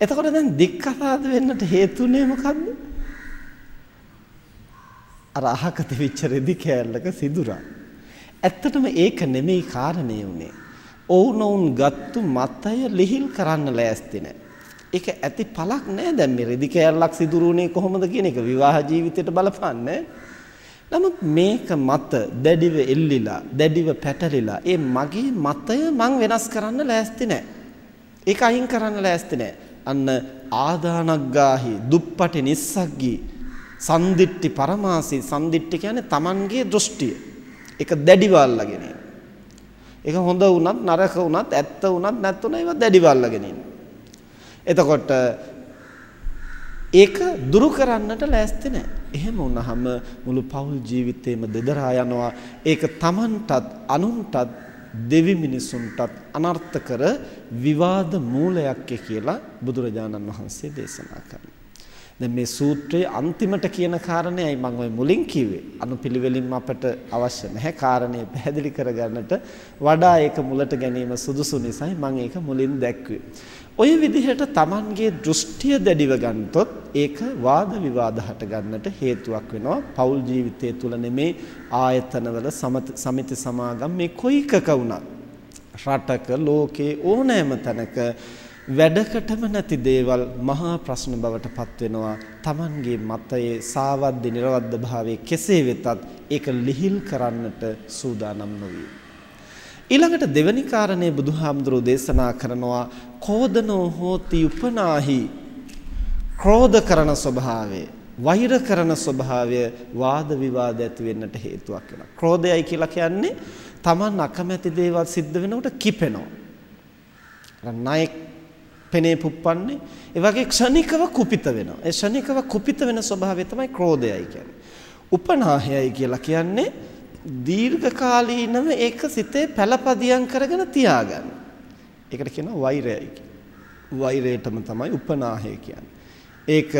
එතකොට දැන් දික්කසාද වෙන්නට හේතුනේ මොකද්ද? අර අහක තිබිච්ච රෙදි කෑල්ලක සිදුරා. ඇත්තටම ඒක නෙමෙයි කාරණේ උනේ. ඔවුනොවුන් ගත්තු මතය ලිහිල් කරන්න ලෑස්ති නැහැ. ඒක ඇති පළක් නෑ දැන් මේ රෙදි කෑල්ලක් සිදුරුනේ කොහොමද කියන එක විවාහ ජීවිතයට බලපන්නේ. නමුත් මේක මත දැඩිව එල්ලිලා දැඩිව පැටලිලා ඒ මගේ මතය මං වෙනස් කරන්න ලෑස්ති නෑ. ඒක අයින් කරන්න ලෑස්ති නෑ. අන්න ආදානග්ගාහි දුප්පටි නිස්සග්ගී සන්දිට්ටි පරමාසි සන්දිට්ටි කියන්නේ Tamanගේ දෘෂ්ටිය. ඒක දැඩිව අල්ලගෙන ඒක හොඳ වුණත් නරක වුණත් ඇත්ත වුණත් නැත්නම් ඒවා දැඩිව අල්ලගෙන එතකොට ඒක දුරු කරන්නට ලෑස්ති නැහැ. එහෙම වුණාම මුළු පෞල් ජීවිතේම දෙදරා යනවා. ඒක Tamanටත් අනුන්ටත් දෙවි මිනිසුන්ටත් අනර්ථ කර විවාද මූලයක් කියලා බුදුරජාණන් වහන්සේ දේශනා කරනවා. දැන් මේ සූත්‍රයේ අන්තිමට කියන කාරණේයි මම ওই මුලින් කිව්වේ. අනුපිළිවෙලින්ම අපට අවශ්‍ය නැහැ කාරණේ පැහැදිලි කරගන්නට වඩා ඒක මුලට ගැනීම සුදුසු නිසායි මම ඒක මුලින් දැක්ුවේ. ওই විදිහට Tamanගේ දෘෂ්ටිය දැඩිව ගන්නතොත් ඒක වාද විවාද හට ගන්නට හේතුවක් වෙනවා. පෞල් ජීවිතය තුළ නෙමේ ආයතනවල සමිති සමාගම් මේ කොයිකක වුණත් රටක ලෝකේ ඕනෑම තැනක වැඩකටම නැති දේවල් මහා ප්‍රශ්න බවට පත් වෙනවා. Tamanගේ මතයේ සාවද්ද නිර්වද්ද භාවයේ කෙසේ වෙතත් ඒක ලිහිල් කරන්නට සූදානම් නොවේ. ඊළඟට දෙවැනි කාරණේ බුදුහාමුදුරෝ දේශනා කරනවා කෝදනෝ හෝති උපනාහි ක්‍රෝධ කරන ස්වභාවය වෛර කරන ස්වභාවය වාද විවාද ඇති වෙන්නට හේතුවක් වෙනවා. ක්‍රෝධයයි කියලා කියන්නේ Taman අකමැති දේවල් සිද්ධ වෙනකොට කිපෙනවා. නායක පෙනේ පුප්පන්නේ ඒ වගේ ක්ෂණිකව කුපිත වෙනවා. ඒ ක්ෂණිකව කුපිත වෙන ස්වභාවය තමයි ක්‍රෝධයයි කියන්නේ. උපනාහයයි කියලා කියන්නේ දීර්ඝකාලීනව ඒක සිතේ පළපදියම් කරගෙන තියාගන්න. ඒකට කියනවා වෛරයයි කියලා. වෛරයටම තමයි උපනාහය කියන්නේ. ඒක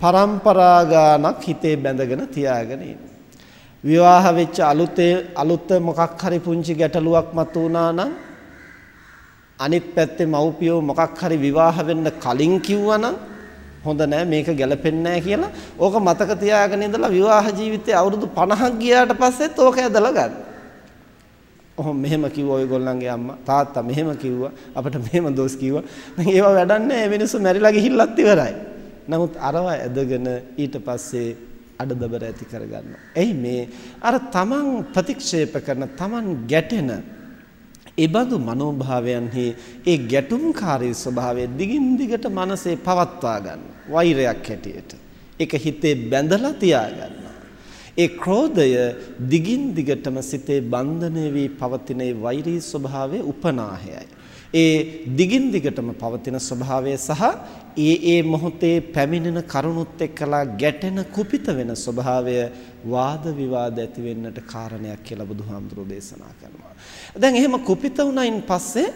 પરම්පරා ගානක් හිතේ බැඳගෙන තියාගෙන විවාහ වෙච්ච අලුතේ අලුත මොකක් හරි පුංචි ගැටලුවක් මතුවනා නම් අනිත් පැත්තේ මව්පියෝ මොකක් හරි විවාහ වෙන්න කලින් කිව්වනම් හොඳ නෑ මේක ගැලපෙන්නේ නෑ කියලා ඕක මතක තියාගෙන ඉඳලා විවාහ ජීවිතේ අවුරුදු 50ක් ගියාට පස්සෙත් ඕක ඇදලා ගන්න. ඔහොම මෙහෙම කිව්වා ඔයගොල්ලන්ගේ අම්මා තාත්තා මෙහෙම කිව්වා අපිට මෙහෙම දොස් කිව්වා. දැන් ඒව වැඩක් නෑ මිනිස්සු මැරිලා ගිහිල්ලත් ඉවරයි. නමුත් අරව ඇදගෙන ඊට පස්සේ අඩදබර ඇති කරගන්නවා. එයි මේ අර තමන් ප්‍රතික්ෂේප කරන තමන් ගැටෙන ඒබඳු මනෝභාවයන්හි ඒ ගැටුම්කාරී ස්වභාවය දිගින් දිගට මනසේ පවත්වා ගන්න. වෛරයක් හැටියට. ඒක හිතේ බැඳලා තියාගන්නවා. ඒ ක්‍රෝධය දිගින් දිගටම සිතේ බන්ධනය වී පවතින වෛරී ස්වභාවය උපනාහයයි. ඒ දිගින් දිගටම පවතින ස්වභාවය සහ ඒ ඒ මොහොතේ පැමිණෙන කරුණුත් එක්කලා ගැටෙන කුපිත වෙන ස්වභාවය වාද විවාද ඇති වෙන්නට කාරණයක් කියලා බුදුහාමුදුරෝ දේශනා කරනවා. දැන් එහෙම කුපිත වුණයින් පස්සේ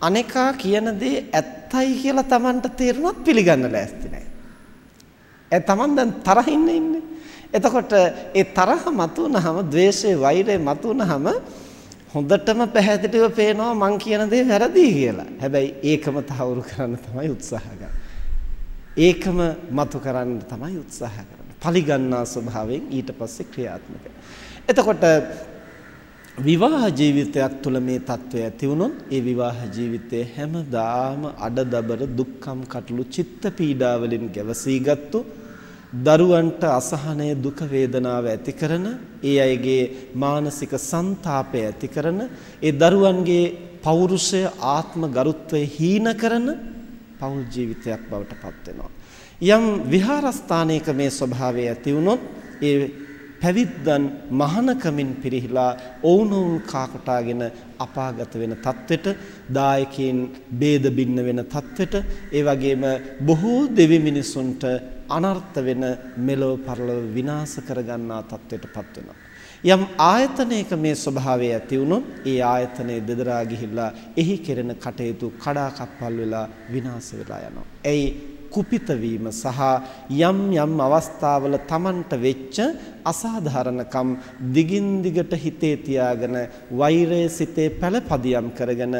අනේකා කියන දේ ඇත්තයි කියලා Tamanට තේරුණත් පිළිගන්න ලෑස්ති නැහැ. ඒ Taman දැන් තරහින් ඉන්නේ. එතකොට ඒ තරහ මතුනහම ද්වේෂය වෛරය මතුනහම හොඳටම පැහැදිලිව පේනවා මං කියන දේ වැරදි කියලා. හැබැයි ඒකම තහවුරු කරන්න තමයි උත්සාහ ඒකම මතු කරන්න තමයි උත්සාහ කරන්නේ. පරිගන්නා ස්වභාවයෙන් ඊට පස්සේ ක්‍රියාත්මක. එතකොට විවාහ ජීවිතයක් තුළ මේ தত্ত্বය ඇති වුණොත් ඒ විවාහ ජීවිතයේ හැමදාම අඩදබර දුක්ඛම් කටළු චිත්ත පීඩාවලින් ගැවසීගත්තු දරුවන්ට අසහනය දුක වේදනාව ඇති කරන ඒ අයගේ මානසික ਸੰతాපය ඇති කරන ඒ දරුවන්ගේ පෞරුෂය ආත්ම ගරුත්වය හීන කරන පෞල් ජීවිතයක් බවට පත් වෙනවා. යම් විහාරස්ථානයක මේ ස්වභාවය ඇති වුණොත් ඒ පැවිද්දන් මහානකමින් පිරිහිලා ඔවුනොවුන් කාකටාගෙන අපාගත වෙන තත්වෙට දායකයන් ભેද බින්න වෙන තත්වෙට ඒ වගේම බොහෝ දෙවි මිනිසුන්ට අනර්ථ වෙන මෙලොව පරලොව විනාශ කරගන්නා තත්වෙටපත් වෙනවා යම් ආයතනයක මේ ස්වභාවය ඇති වුණොත් ඒ ආයතනයේ දෙදරා ගිහිල්ලා එහි කෙරෙන කටයුතු කඩාකප්පල් වෙලා විනාශ වෙලා යනවා. එයි කුපිත වීම සහ යම් යම් අවස්ථාවල Tamanට වෙච්ච අසාධාරණකම් දිගින් දිගට හිතේ තියාගෙන වෛරය සිතේ පළපදියම් කරගෙන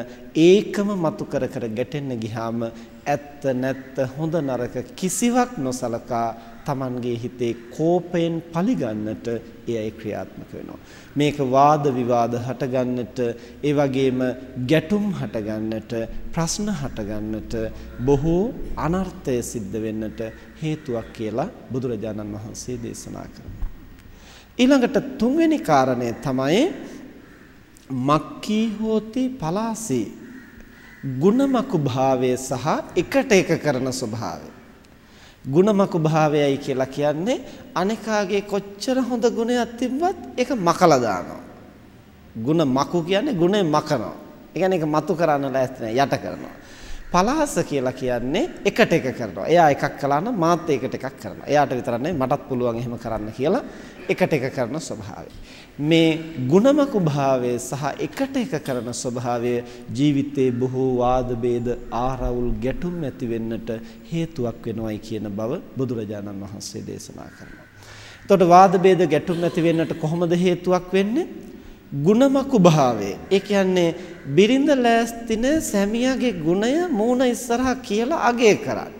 ඒකම මතු කර කර ගැටෙන්න ගියාම ඇත්ත නැත්ත හොඳ නරක කිසිවක් නොසලකා Tamanගේ හිතේ කෝපයෙන් පරිගන්නට එයයි ක්‍රියාත්මක වෙනවා. මේක වාද විවාද හටගන්නට, ඒ වගේම ගැටුම් හටගන්නට, ප්‍රශ්න හටගන්නට බොහෝ අනර්ථය සිද්ධ වෙන්නට හේතුවක් කියලා බුදුරජාණන් වහන්සේ දේශනා කරනවා. ඊළඟට තුන්වෙනි කාරණය තමයි මක්කී හෝති පලාසී ගුණමකු භාවය සහ එකට එක කරන ස්වභාවය ಗುಣමකු භාවයයි කියලා කියන්නේ අනිකාගේ කොච්චර හොඳ ගුණයක් තිබ්බත් ඒක මකලා දානවා. ಗುಣ මකු කියන්නේ ගුණේ මකනවා. ඒ කියන්නේ ඒක මතු කරන්න ලෑස්ති නැහැ යට කරනවා. පලාස කියලා කියන්නේ එකට එක කරනවා. එයා එකක් කළා නම් මාත් ඒකට එකක් කරනවා. එයාට විතර නෙවෙයි මටත් පුළුවන් එහෙම කරන්න කියලා එකට එක කරන ස්වභාවය. මේ ಗುಣමකු භාවය සහ එකට එක කරන ස්වභාවය ජීවිතේ බොහෝ වාද ભેද ආරවුල් ගැටුම් ඇති වෙන්නට හේතුවක් වෙනවයි කියන බව බුදුරජාණන් වහන්සේ දේශනා කරනවා. එතකොට වාද ભેද ගැටුම් ඇති වෙන්නට කොහොමද හේතුවක් වෙන්නේ? ಗುಣමක භාවය. ඒ කියන්නේ බිරිඳ ලෑස්තින සැමියාගේ ගුණය මූණ ඉස්සරහා කියලා අගය කරන්නේ.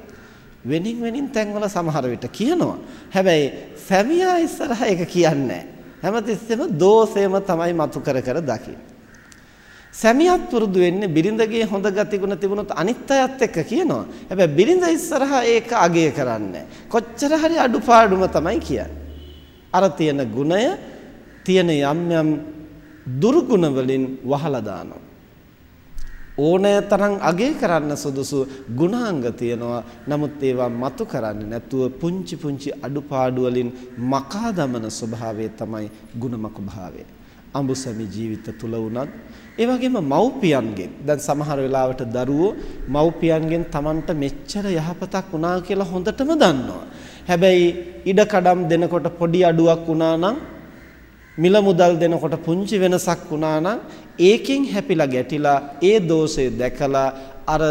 වෙනින් වෙනින් තැන්වල සමහර විට කියනවා. හැබැයි සැමියා ඉස්සරහා ඒක කියන්නේ නැහැ. හැමතිස්සෙම දෝෂයම තමයි මතු කර කර දකින්නේ. සැමියාත් පුරුදු වෙන්නේ බිරිඳගේ හොඳ ගතිගුණ තිබුණොත් අනිත් අයත් එක්ක කියනවා. හැබැයි බිරිඳ ඉස්සරහා ඒක අගය කරන්නේ කොච්චර හරි අඩුපාඩුම තමයි කියන්නේ. අර තියෙන ගුණය තියෙන යම් යම් දුර්ගුණ වලින් වහලා දානවා. ඕනෑ තරම් අගය කරන්න සුදුසු ගුණාංග තියෙනවා. නමුත් ඒවා මතු කරන්නේ නැතුව පුංචි පුංචි අඩුපාඩු වලින් මකා දමන ස්වභාවය තමයි ගුණමක භාවය. අඹුසැමි ජීවිත තුල වුණත් ඒ වගේම මව්පියන්ගෙන් දැන් සමහර වෙලාවට දරුවෝ මව්පියන්ගෙන් Tamanට මෙච්චර යහපතක් වුණා කියලා හොඳටම දන්නවා. හැබැයි ඉඩකඩම් දෙනකොට පොඩි අඩුවක් වුණා නම් මිල මුදල් දෙනකොට පුංචි වෙනසක් වුණා නම් ඒකෙන් හැපිලා ගැටිලා ඒ දෝෂය දැකලා අර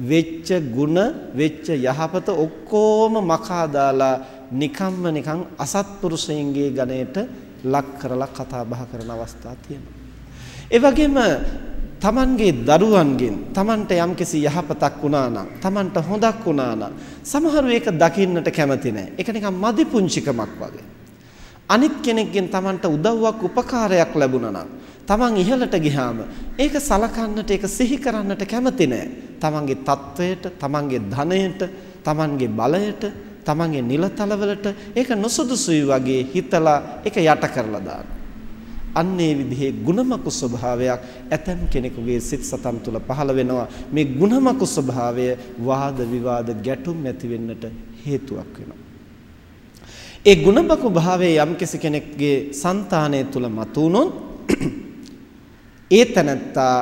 වෙච්ච ಗುಣ වෙච්ච යහපත ඔක්කොම මකා දාලා නිකම්ම නිකන් අසත්පුරුෂයන්ගේ ගණයට ලක් කරලා කතා බහ කරන අවස්ථා තියෙනවා. ඒ වගේම තමන්ගේ දරුවන්ගෙන් තමන්ට යම්කිසි යහපතක් වුණා නම් තමන්ට හොඳක් වුණා නම් සමහරු ඒක දකින්නට කැමති නැහැ. ඒක නිකන් මදි පුංචිකමක් වගේ. අනිත් කෙනෙක්ගෙන් Tamanට උදව්වක් උපකාරයක් ලැබුණා නම් Taman ඉහළට ගියාම ඒක සලකන්නට ඒක සිහි කරන්නට කැමති නෑ. Tamanගේ තත්වයට, Tamanගේ ධනයට, Tamanගේ බලයට, Tamanගේ නිලතලවලට ඒක නොසුදුසුයි වගේ හිතලා ඒක යට කරලා දානවා. අන්න ඒ විදිහේ ಗುಣමක ස්වභාවයක් ඇතම් කෙනෙකුගේ සිත් සතන් තුළ පහළ වෙනවා මේ ಗುಣමක ස්වභාවය වාද විවාද ගැටුම් ඇති වෙන්නට හේතුවක් වෙනවා ඒ ಗುಣබකු භාවයේ යම්කිසි කෙනෙක්ගේ సంతානය තුල මතුනොත් ඒ තනත්තා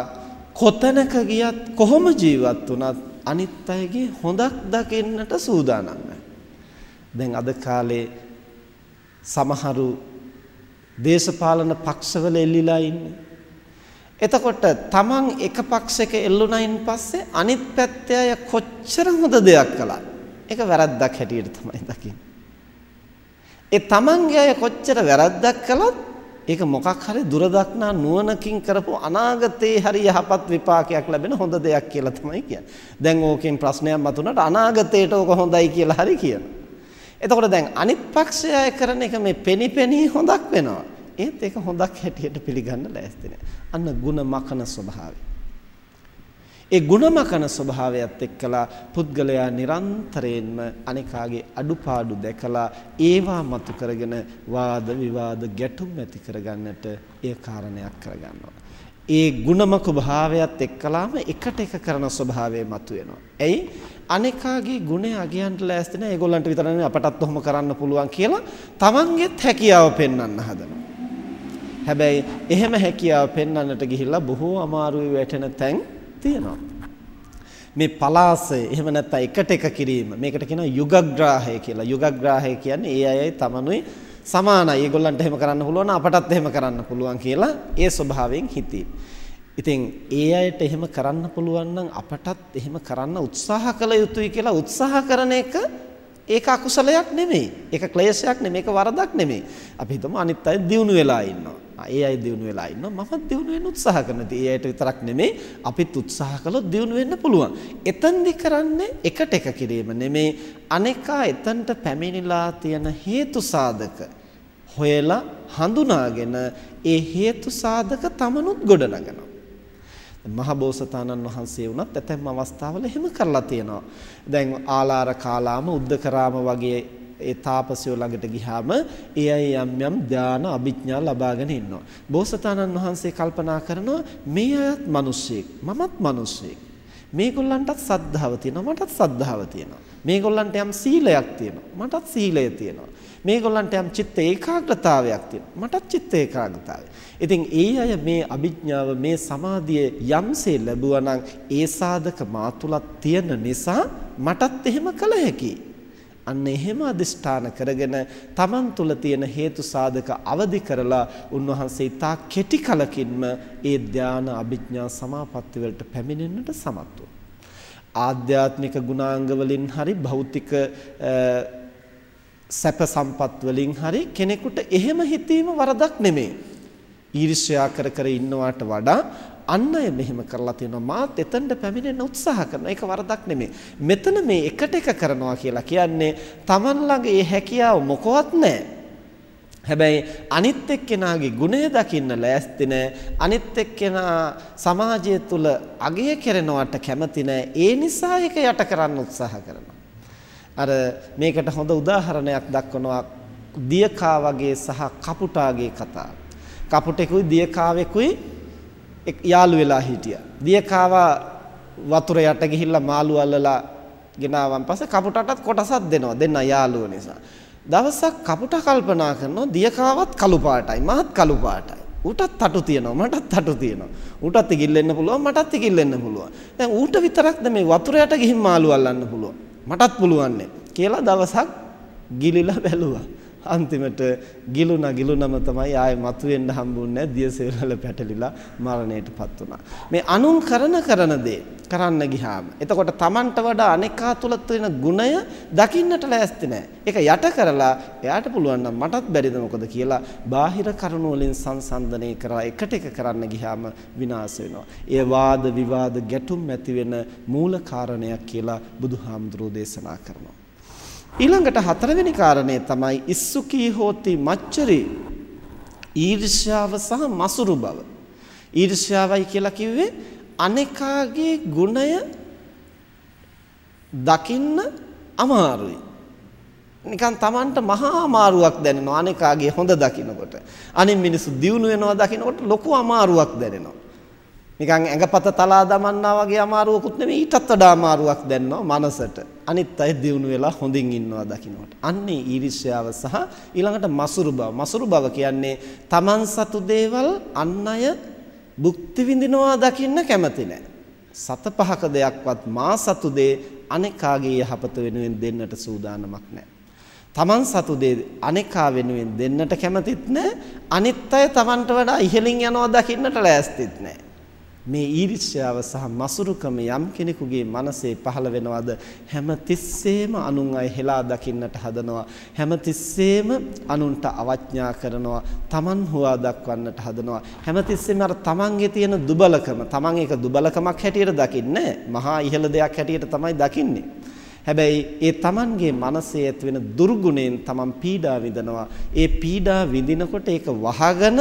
කොතනක ගියත් කොහොම ජීවත් වුණත් අනිත් අයගේ හොඳක් දකින්නට සූදානම් දැන් අද කාලේ සමහරු දේශපාලන පක්ෂවල එල්ලිලා ඉන්නේ. එතකොට තමන් එක පක්ෂයක එල්ලුණයින් පස්සේ අනිත් පැත්තේ අය කොච්චර හොඳ දෙයක් කළා. ඒක වැරද්දක් හැටියට තමයි දකින්නේ. ඒ තමන්ගේ අය කොච්චර වැරද්දක් කළත් ඒක මොකක් හරි දුරදක්නා නුවණකින් කරපු අනාගතේ හරි යහපත් විපාකයක් ලැබෙන හොඳ දෙයක් කියලා තමයි කියන්නේ. දැන් ඕකෙන් ප්‍රශ්නයක් මතුනට අනාගතේට ඕක හොඳයි කියලා හරි කියනවා. එතකොට දැන් අනිත් පක්ෂය කරන එක මේ පෙනිපෙනී හොඳක් වෙනවා. ඒත් ඒක හොඳක් හැටියට පිළිගන්න ලෑස්ති නෑ. අන්න ಗುಣ මකන ස්වභාවය. ඒ ಗುಣමකන ස්වභාවයත් එක්කලා පුද්ගලයා නිරන්තරයෙන්ම අනිකාගේ අඩුපාඩු දැකලා ඒවා මතු කරගෙන වාද විවාද ගැටුම් ඇති කරගන්නට ඒ කාරණයක් කරගන්නවා. ඒ ಗುಣමක භාවයත් එක්කලාම එකට එක කරන ස්වභාවය මතුවෙනවා. එයි අනිකාගේ ගුණය අගයන්ට ලෑස්ති නැහැ. ඒගොල්ලන්ට විතර නෙවෙයි අපටත් ඔහොම කරන්න පුළුවන් කියලා තමන්ගෙත් හැකියාව පෙන්වන්න හදනවා. හැබැයි එහෙම හැකියාව පෙන්වන්නට ගිහිල්ලා බොහෝ අමාරුවේ වැටෙන තැන් තියෙනවා. මේ පලාසය එහෙම නැත්නම් එකට එක කිරීම මේකට කියනවා යුගග්‍රාහය කියලා. යුගග්‍රාහය කියන්නේ ඒ අයයි තමනුයි සමානයි. ඒගොල්ලන්ට එහෙම කරන්න පුළුවන් අපටත් එහෙම කරන්න පුළුවන් කියලා ඒ ස්වභාවයෙන් හිතීම. ඉතින් ඒ අයට එහෙම කරන්න පුළුවන් නම් අපටත් එහෙම කරන්න උත්සාහ කළ යුතුයි කියලා උත්සාහ කරන එක ඒක අකුසලයක් නෙමෙයි. ඒක ක්ලේශයක් නෙමෙයි. ඒක වරදක් නෙමෙයි. අපි හිතමු අනිත් අය දියුණු වෙලා ඉන්නවා. ඒ අය දියුණු වෙලා ඉන්නවා මමත් දියුණු වෙන්න උත්සාහ කරනවා. ඉතින් ඒ අයට විතරක් නෙමෙයි අපිත් උත්සාහ කළොත් දියුණු වෙන්න පුළුවන්. එතෙන්දි කරන්නේ එකට එක කිරීම නෙමෙයි අනේකා එතනට පැමිණිලා තියෙන හේතු සාධක හොයලා හඳුනාගෙන ඒ හේතු සාධක තමනුත් ගොඩනගනවා. මහබෝසතාණන් වහන්සේ වුණත් ඇතැම් අවස්ථාවල එහෙම කරලා තියෙනවා. දැන් ආලාර කාලාම උද්දකරාම වගේ ඒ තාපසයෝ ළඟට ගියාම ඒ අය යම් යම් ධාන අභිඥා ලබාගෙන ඉන්නවා. බෝසතාණන් වහන්සේ කල්පනා කරනවා මේ අයත් මිනිස්සෙක් මමත් මිනිස්සෙක්. මේගොල්ලන්ටත් සද්ධාව තියෙනවා මටත් සද්ධාව තියෙනවා. මේගොල්ලන්ට යම් සීලයක් තියෙනවා මටත් සීලය තියෙනවා. මේගොල්ලන්ට යම් චිත්ත ඒකාග්‍රතාවයක් තියෙනවා මටත් චිත්ත ඒකාග්‍රතාවය. ඉතින් ඒ අය මේ අභිඥාව මේ සමාධිය යම්සේ ලැබුවා නම් ඒ සාධක මා තුලත් තියෙන නිසා මටත් එහෙම කළ හැකියි. අන්න එහෙම අදිෂ්ඨාන කරගෙන තමන් තුළ තියෙන හේතු සාධක අවදි කරලා උන්වහන්සේ තා කෙටි කලකින්ම ඒ ධාන අභිඥා සමාපatti වලට පැමිණෙන්නට සමත් ආධ්‍යාත්මික ගුණාංග වලින් හරි භෞතික සැප සම්පත් වලින් හරි කෙනෙකුට එහෙම හිතීම වරදක් නෙමෙයි. ඊර්ෂ්‍යා කර කර ඉන්නවට වඩා අන් අය මෙහෙම කරලා තියෙනවා. මාත් එතනට පැමිණෙන්න උත්සාහ කරනවා. ඒක වරදක් නෙමෙයි. මෙතන මේ එකට එක කරනවා කියලා කියන්නේ Taman ළඟ ඒ හැකියාව මොකවත් නැහැ. හැබැයි අනිත් එක්කෙනාගේ ගුණය දකින්න ලෑස්ති නැහැ. අනිත් එක්කෙනා සමාජය තුල අගය කරනවට කැමති නැහැ. ඒ නිසා ඒක යට කරන්න උත්සාහ කරනවා. අර මේකට හොඳ උදාහරණයක් දක්වනවා. දියකා වගේ සහ කපුටාගේ කතාව කපුටෙකුයි දියකාවෙකුයි යාළු වෙලා හිටියා. දියකාවා වතුර යට ගිහිල්ලා මාළු අල්ලලා ගෙනාවන් පස්සේ කපුටටත් කොටසක් දෙනවා. දෙන්න යාළුව නිසා. දවසක් කපුට කල්පනා කරනවා දියකාවත් කළු පාටයි මහත් කළු පාටයි. ඌටත් තටු තියෙනවා මටත් තටු තියෙනවා. ඌටත් ඉගිල්ලෙන්න පුළුවන් මටත් ඉගිල්ලෙන්න පුළුවන්. දැන් ඌට විතරක්ද මේ වතුර යට ගිහින් මාළු අල්ලන්න පුළුවන්. මටත් පුළුවන් නේ කියලා දවසක් ගිලිලා බැලුවා. අන්තිමට ගිලුණා ගිලුණම තමයි ආයේ මතුවෙන්න හම්බුන්නේ දියසෙවල පැටලිලා මරණයටපත් වුණා. මේ අනුන් කරන කරන දේ කරන්න ගියාම එතකොට Tamanට වඩා අනේකා තුල තියෙන ගුණය දකින්නට ලෑස්ති නැහැ. ඒක යට කරලා එයාට පුළුවන් නම් මටත් බැරිද මොකද කියලා බාහිර කරුණු වලින් සංසන්දනය කරලා එකට එක කරන්න ගියාම විනාශ වෙනවා. ඒ වාද විවාද ගැටුම් ඇති වෙන මූල කාරණයක් කියලා බුදුහාමුදුරෝ දේශනා කරනවා. ඊළඟට හතරවෙනි කාරණය තමයි ඉස්සුකී හෝති මච්චරි ඊර්ෂ්‍යාව සහ මසුරු බව. ඊර්ෂ්‍යාවයි කියලා කිව්වේ අනේකාගේ ගුණය දකින්න අමාරුයි. නිකන් Tamanට මහා අමාරුවක් දැනෙනවා අනේකාගේ හොඳ දකින්නකොට. අනිත් මිනිස්සු දියුණු වෙනවා දකින්නකොට ලොකු අමාරුවක් දැනෙනවා. නිකන් ඇඟපත තලා දමන්නා වගේ අමාරුවකුත් නෙමෙයි ඊටත් වඩා අමාරුවක් දැනනවා මනසට. අනිත් අය දියුණු වෙලා හොඳින් ඉන්නවා දකින්නට. අන්නේ ඊර්ෂ්‍යාව සහ ඊළඟට මසුරු බව. මසුරු බව කියන්නේ Taman සතු දේවල් අන් අය භුක්ති විඳිනවා දකින්න කැමති නැහැ. සත පහක දෙයක්වත් මා සතු දේ අනේකාගේ යහපත වෙනුවෙන් දෙන්නට සූදානමක් නැහැ. Taman සතු දේ අනේකා වෙනුවෙන් දෙන්නට කැමතිත් නැහැ. අනිත් අය Tamanට වඩා ඉහළින් යනවා දකින්නට ලෑස්තිත් නැහැ. මේ ඊර්ෂ්‍යාව සහ මසුරුකම යම් කෙනෙකුගේ මනසේ පහළ වෙනවද? හැම තිස්සෙම අනුන් අය හෙලා දකින්නට හදනවා. හැම තිස්සෙම අනුන්ට අවඥා කරනවා. Taman හොවා දක්වන්නට හදනවා. හැම තිස්සෙම අර Tamanගේ තියෙන දුබලකම Taman ඒක දුබලකමක් හැටියට දකින්නේ මහා ඉහළ දෙයක් හැටියට තමයි දකින්නේ. හැබැයි ඒ Tamanගේ මනසේ ඇති වෙන දුර්ගුණයෙන් Taman පීඩා විඳනවා. ඒ පීඩා විඳිනකොට ඒක වහගෙන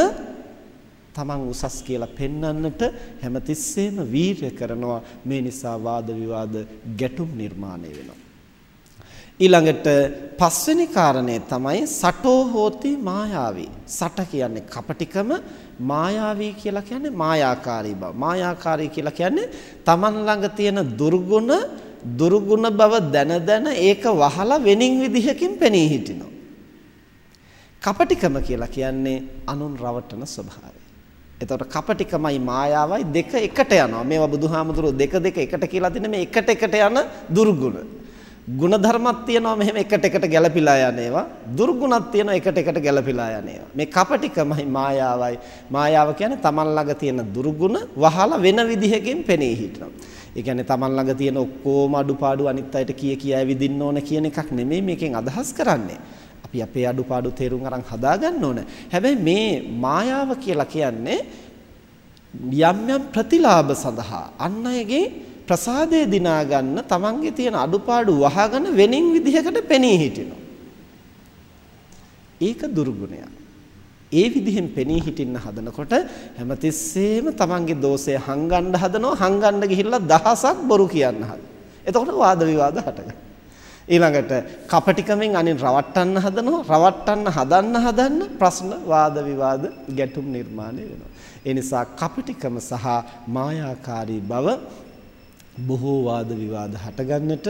තමන් උසස් කියලා පෙන්වන්නට හැමතිස්සෙම වීරය කරනවා. මේ නිසා වාද විවාද ගැටුම් නිර්මාණය වෙනවා. ඊළඟට පස්වෙනි කාරණේ තමයි සටෝ හෝති මායාවී. සට කියන්නේ කපටිකම මායාවී කියලා කියන්නේ මායාකාරී බව. මායාකාරී කියලා කියන්නේ තමන් ළඟ තියෙන දුර්ගුණ දුර්ගුණ බව දැන දැන ඒක වහලා වෙනින් විදිහකින් පෙනී හිටිනවා. කපටිකම කියලා කියන්නේ අනුන් රවටන ස්වභාවය. එතකොට කපටිකමයි මායාවයි දෙක එකට යනවා. මේවා බුදුහාමුදුරුවෝ දෙක දෙක එකට කියලා තියෙන මේ එකට එකට යන දුර්ගුණ. ಗುಣධර්මයක් තියෙනවා මෙහෙම එකට එකට ගැළපීලා යන ඒවා. දුර්ගුණක් තියෙනවා එකට එකට ගැළපීලා යන ඒවා. මේ කපටිකමයි මායාවයි. මායාව කියන්නේ තමන් ළඟ තියෙන දුර්ගුණ වහලා වෙන විදිහකින් පෙනී හිටිනවා. ඒ කියන්නේ තමන් ළඟ තියෙන ඔක්කොම අඩුපාඩු අනිත් අයට කිය කියා විදින්න ඕන කියන එකක් නෙමෙයි මේකෙන් අදහස් කරන්නේ. අපි අපේ අඩුපාඩු තේරුම් අරන් හදාගන්න ඕන. හැබැයි මේ මායාව කියලා කියන්නේ යම් යම් ප්‍රතිලාභ සඳහා අන් අයගේ ප්‍රසාදය දිනා ගන්න තමන්ගේ තියෙන අඩුපාඩු වහගෙන වෙනින් විදිහකට පෙනී හිටිනවා. ඒක දුර්ගුණයක්. ඒ විදිහෙන් පෙනී හිටින්න හදනකොට හැමතිස්සෙම තමන්ගේ දෝෂය හංගන්න හදනවා හංගන්න ගිහිල්ලා දහසක් බොරු කියන්න හදනවා. එතකොට වාද විවාද හටගන්නවා. ඊළඟට කපටිකමෙන් අනින් රවට්ටන්න හදනවා රවට්ටන්න හදන්න හදන්න ප්‍රශ්න වාද විවාද ගැටුම් නිර්මාණය වෙනවා. ඒ නිසා කපටිකම සහ මායාකාරී බව බොහෝ වාද විවාද හටගන්නට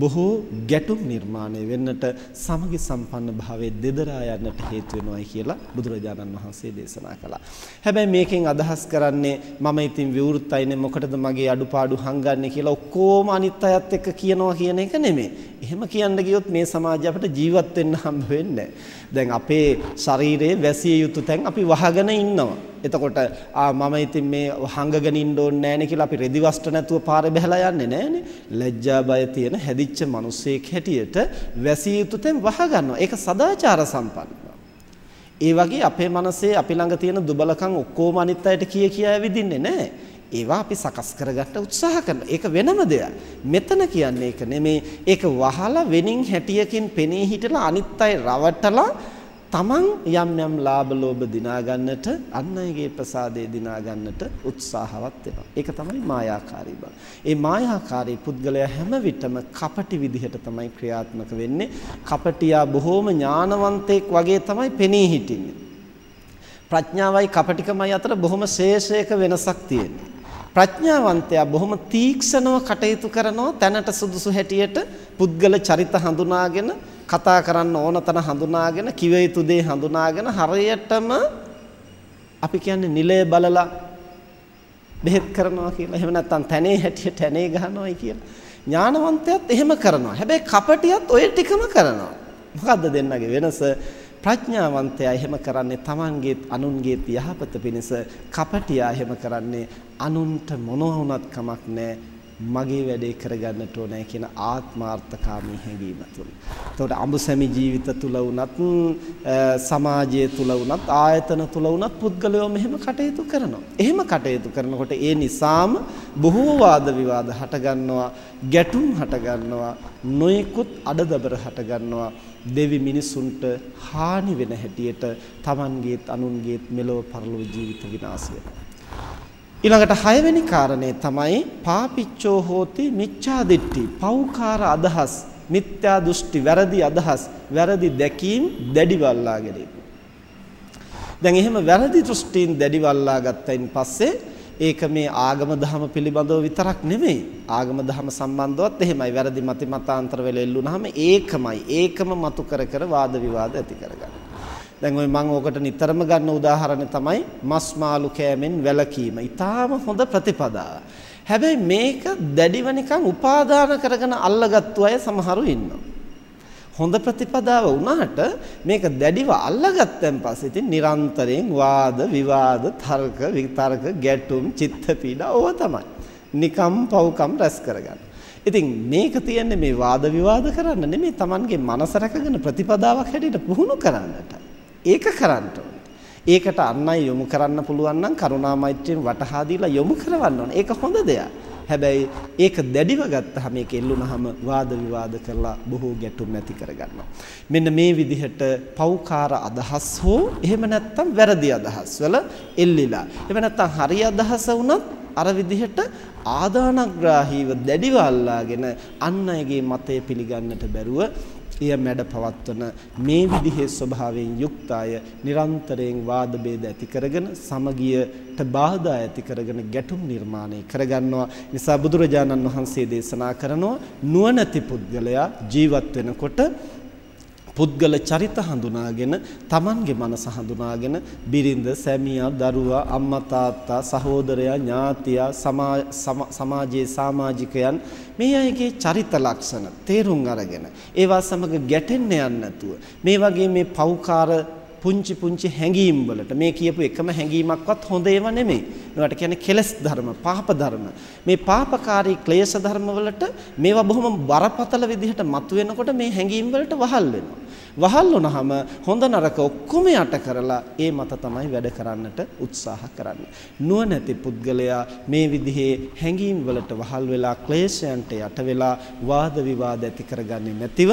බොහෝ ගැටුම් නිර්මාණය වෙන්නට සමගි සම්පන්න භාවයේ දෙදරා යන්නට හේතු වෙනවායි කියලා බුදුරජාණන් වහන්සේ දේශනා කළා. හැබැයි මේකෙන් අදහස් කරන්නේ මම ඉතින් විවෘතයිනේ මොකටද මගේ අඩුපාඩු හංගන්නේ කියලා ඔක්කොම අනිත් අයත් එක්ක කියනවා කියන එක නෙමෙයි. එහෙම කියන්න ගියොත් මේ සමාජය අපිට ජීවත් වෙන්න හම්බ වෙන්නේ දැන් අපේ ශරීරයේ වැසිය යුතු තැන් අපි වහගෙන ඉන්නවා. එතකොට ආ මම ඉතින් මේ හංගගෙන ඉන්න ඕනේ නෑනේ කියලා අපි රෙදි වස්ත්‍ර නැතුව පාරේ බහලා යන්නේ නෑනේ. ලැජ්ජා බය තියෙන හැදිච්ච මිනිස්සෙක් හැටියට වැසිය යුතු තැන් වහ ගන්නවා. ඒක සදාචාර සම්පන්න. ඒ වගේ අපේ මනසේ අපි ළඟ තියෙන දුබලකම් ඔක්කොම අනිත් අයට කිය කියා ඇවිදින්නේ නෑ. ඒවා අපි සකස් කරගන්න උත්සාහ කරනවා. ඒක වෙනම දෙයක්. මෙතන කියන්නේ ඒක නෙමේ. ඒක වහලා වෙනින් හැටියකින් පෙනී හිටලා අනිත් අය රවටලා තමන් යම් යම් ලාභ ලෝභ දිනා ගන්නට අන් අයගේ ප්‍රසාදේ දිනා ගන්නට උත්සාහවත් වෙනවා. ඒක තමයි මායාකාරී බව. ඒ මායාකාරී පුද්ගලයා හැම විටම කපටි විදිහට තමයි ක්‍රියාත්මක වෙන්නේ. කපටියා බොහෝම ඥානවන්තයෙක් වගේ තමයි පෙනී හිටින්නේ. ප්‍රඥාවයි කපටිකමයි අතර බොහොම ශේෂයක වෙනසක් තියෙනවා. ප්‍රඥාවන්තයා බොහොම තීක්ෂණව කටයුතු කරනවා තැනට සුදුසු හැටියට පුද්ගල චරිත හඳුනාගෙන කතා කරන්න ඕන තන හඳුනාගෙන කිව යුතු දේ හඳුනාගෙන හරියටම අපි කියන්නේ නිලය බලලා බෙහෙත් කරනවා කියලා. එහෙම නැත්නම් තැනේ හැටියට තැනේ ගහනවායි කියලා. ඥානවන්තයත් එහෙම කරනවා. හැබැයි කපටියත් ওই ටිකම කරනවා. මොකද්ද දෙන්නගේ වෙනස? ප්‍රඥාවන්තයා එහෙම කරන්නේ Tamangeet අනුන්ගේත් යහපත පිණිස කපටියා එහෙම කරන්නේ අනුන්ට මොනවා වුණත් කමක් නැහැ මගේ වැඩේ කරගන්නට ඕනේ කියන ආත්මාර්ථකාමී හැඟීම තුල. එතකොට අඹසැමි ජීවිත තුල වුණත් සමාජය තුල වුණත් ආයතන තුල වුණත් පුද්ගලයෝ මෙහෙම කටයුතු කරනවා. එහෙම කටයුතු කරනකොට ඒ නිසාම බොහෝ වාද විවාද හටගන්නවා, ගැටුම් හටගන්නවා, නොයෙකුත් අඩදබර හටගන්නවා. දෙවි මිනිසුන්ට හානි වෙන හැටියට Tamangeet අනුන්ගේත් මෙලොව පරලොව ජීවිත විනාශ වෙනවා. ඊළඟට හයවෙනි කාරණේ තමයි පාපිච්චෝ හෝති මිච්ඡා දිට්ඨි. පෞකාර අදහස් මිත්‍යා දෘෂ්ටි වැරදි අදහස් වැරදි දැකීම් දැඩිවල්ලා ගැනීම. දැන් එහෙම වැරදි දෘෂ්ටීන් දැඩිවල්ලා ගත්තයින් පස්සේ ඒක මේ ආගම දහම පිළිබඳව විතරක් නෙමෙයි. ආගම දහම සම්බන්ධවත් එහෙමයි. වැරදි මත මතාන්තර වෙල එල්ලුනහම ඒකමයි. ඒකම මතු කර කර වාද විවාද ඇති කරගන්නවා දැන් ওই මම ඕකට නිතරම ගන්න උදාහරණ තමයි මස් මාළු කෑමෙන් වැළකීම. ඊටාම හොඳ ප්‍රතිපදාව. හැබැයි මේක දැඩිව නිකන් උපාදාන කරගෙන අල්ලගත්තු අය සමහරු ඉන්නවා. හොඳ ප්‍රතිපදාව වුණාට මේක දැඩිව අල්ලගත්තන් පස්සේ ඉතින් නිරන්තරයෙන් වාද විවාද තර්ක විතර්ක ගැටුම් චිත්ත පීඩා ඕව තමයි. නිකම් පව්කම් රැස් කරගන්න. ඉතින් මේක තියන්නේ මේ වාද විවාද කරන්න නෙමෙයි Tamanගේ මනස රැකගෙන ප්‍රතිපදාවක් හැටියට පුහුණු කරන්නට. ඒක කරන්න ඒකට අන් අය යොමු කරන්න පුළුවන් නම් කරුණා මෛත්‍රියෙන් වටහා දීලා යොමු කරවන්න ඕනේ. ඒක හොඳ දෙයක්. හැබැයි ඒක දැඩිව ගත්තාම මේක එල්ලුනහම වාද විවාද කරලා බොහෝ ගැටුම් ඇති කරගන්නවා. මෙන්න මේ විදිහට පෞකාර අදහස් හෝ එහෙම නැත්නම් වැරදි අදහස් වල එල්ලිලා. එහෙම නැත්නම් හරි අදහස වුණත් අර විදිහට ආදානග්‍රාහීව දැඩිව අල්ලාගෙන අන් අයගේ මතය පිළිගන්නට බැරුව එය මැඩ පවත්වන මේ විදිහේ ස්වභාවයෙන් යුක්ත අය නිරන්තරයෙන් වාද ભેද ඇති කරගෙන සමගියට බාධා ඇති කරගෙන ගැටුම් නිර්මාණය කරගන්නවා. නිසා බුදුරජාණන් වහන්සේ දේශනා කරනවා නුවණැති පුද්ගලයා ජීවත් වෙනකොට පුද්ගල චරිත හඳුනාගෙන Tamanගේ මනස හඳුනාගෙන බිරිඳ සැමියා දරුවා අම්මා තාත්තා සහෝදරයා ඥාතියා සමාජයේ සමාජිකයන් මේ අයගේ චරිත ලක්ෂණ තේරුම් අරගෙන ඒවා සමග ගැටෙන්න යන්නේ නැතුව මේ වගේ මේ පෞකාර පුංචි පුංචි හැඟීම් වලට මේ කියපු එකම හැඟීමක්වත් හොඳ ඒවා නෙමෙයි. ඒවට කියන්නේ කෙලස් ධර්ම, පාප ධර්ම. මේ පාපකාරී ක්ලේශ ධර්ම වලට මේවා බොහොම බරපතල විදිහට මතුවෙනකොට මේ හැඟීම් වලට වහල් වෙනවා. වහල් වුණාම හොඳ නරක ඔක්කොම යට කරලා ඒ මත තමයි වැඩ කරන්නට උත්සාහ කරන්නේ. නුවණැති පුද්ගලයා මේ විදිහේ හැඟීම් වලට වහල් වෙලා ක්ලේශයන්ට යට වෙලා වාද විවාද ඇති කරගන්නේ නැතිව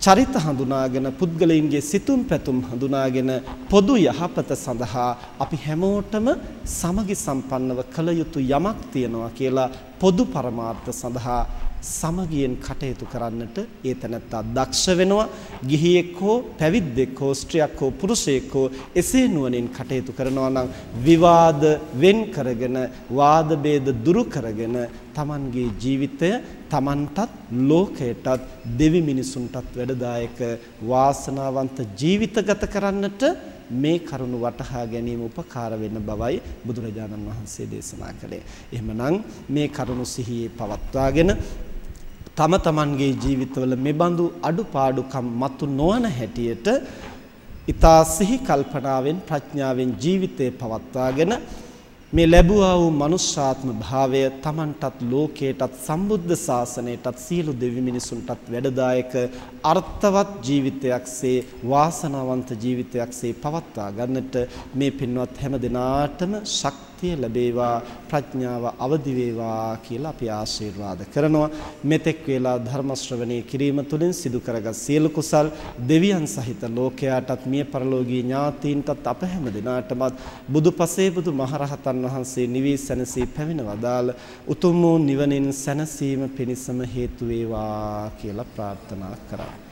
චරිත හඳුනාගෙන පුද්ගලයින්ගේ සිතුම් පැතුම් හඳුනාගෙන පොදු යහපත සඳහා අපි හැමෝටම සමගි සම්පන්නව කළ යුතු යමක් තියනවා කියලා පොදු පරමාර්ථ සඳහා සමගියෙන් කටයුතු කරන්නට ඒ තැනත්තා දක්ෂ වෙනවා ගිහියෙක් හෝ පැවිද්දෙක් හෝ ස්ත්‍රියක් හෝ පුරුෂයෙක් හෝ එසේ නුවණින් කටයුතු කරනවා නම් විවාද වෙන් කරගෙන වාද ભેද දුරු කරගෙන Tamanගේ ජීවිතය Tamanටත් ලෝකයටත් දෙවි මිනිසුන්ටත් වැඩදායක වාසනාවන්ත ජීවිත ගත කරන්නට මේ කරුණ වටහා ගැනීම උපකාර වෙන බවයි බුදුරජාණන් වහන්සේ දේශනා කළේ. එහෙමනම් මේ කරුණ සිහියේ පවත්වාගෙන තම තමන්ගේ ජීවිතවල මෙබඳු අඩුපාඩුකම් මතු නොවන හැටියට ඊතා සිහි කල්පනාවෙන් ප්‍රඥාවෙන් ජීවිතේ පවත්වාගෙන මේ ලැබුවා වූ මනුෂ්‍යාත්ම භාවය Tamanටත් ලෝකයටත් සම්බුද්ධ ශාසනයටත් සියලු දෙවි මිනිසුන්ටත් වැඩදායක අර්ථවත් ජීවිතයක්සේ වාසනාවන්ත ජීවිතයක්සේ පවත්වා ගන්නට මේ පින්වත් හැම දිනාටම ශක්තිය ශක්තිය ලැබේවා ප්‍රඥාව අවදි වේවා කියලා අපි ආශිර්වාද කරනවා. මෙතෙක් වේලා ධර්ම ශ්‍රවණී කිරීම තුළින් සිදු කරගත් සියලු කුසල් දෙවියන් සහිත ලෝකයාටත් මිය පරලෝකීය ඥාතීන්ටත් අප හැම දිනාටමත් බුදුපසේ බුදු මහරහතන් වහන්සේ නිවී සැනසී පැමිණ වදාළ උතුම් වූ නිවනින් සැනසීම පිණිසම හේතු වේවා කියලා ප්‍රාර්ථනා කරා.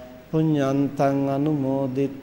පුඤ්ඤන්තං අනුමෝදිත।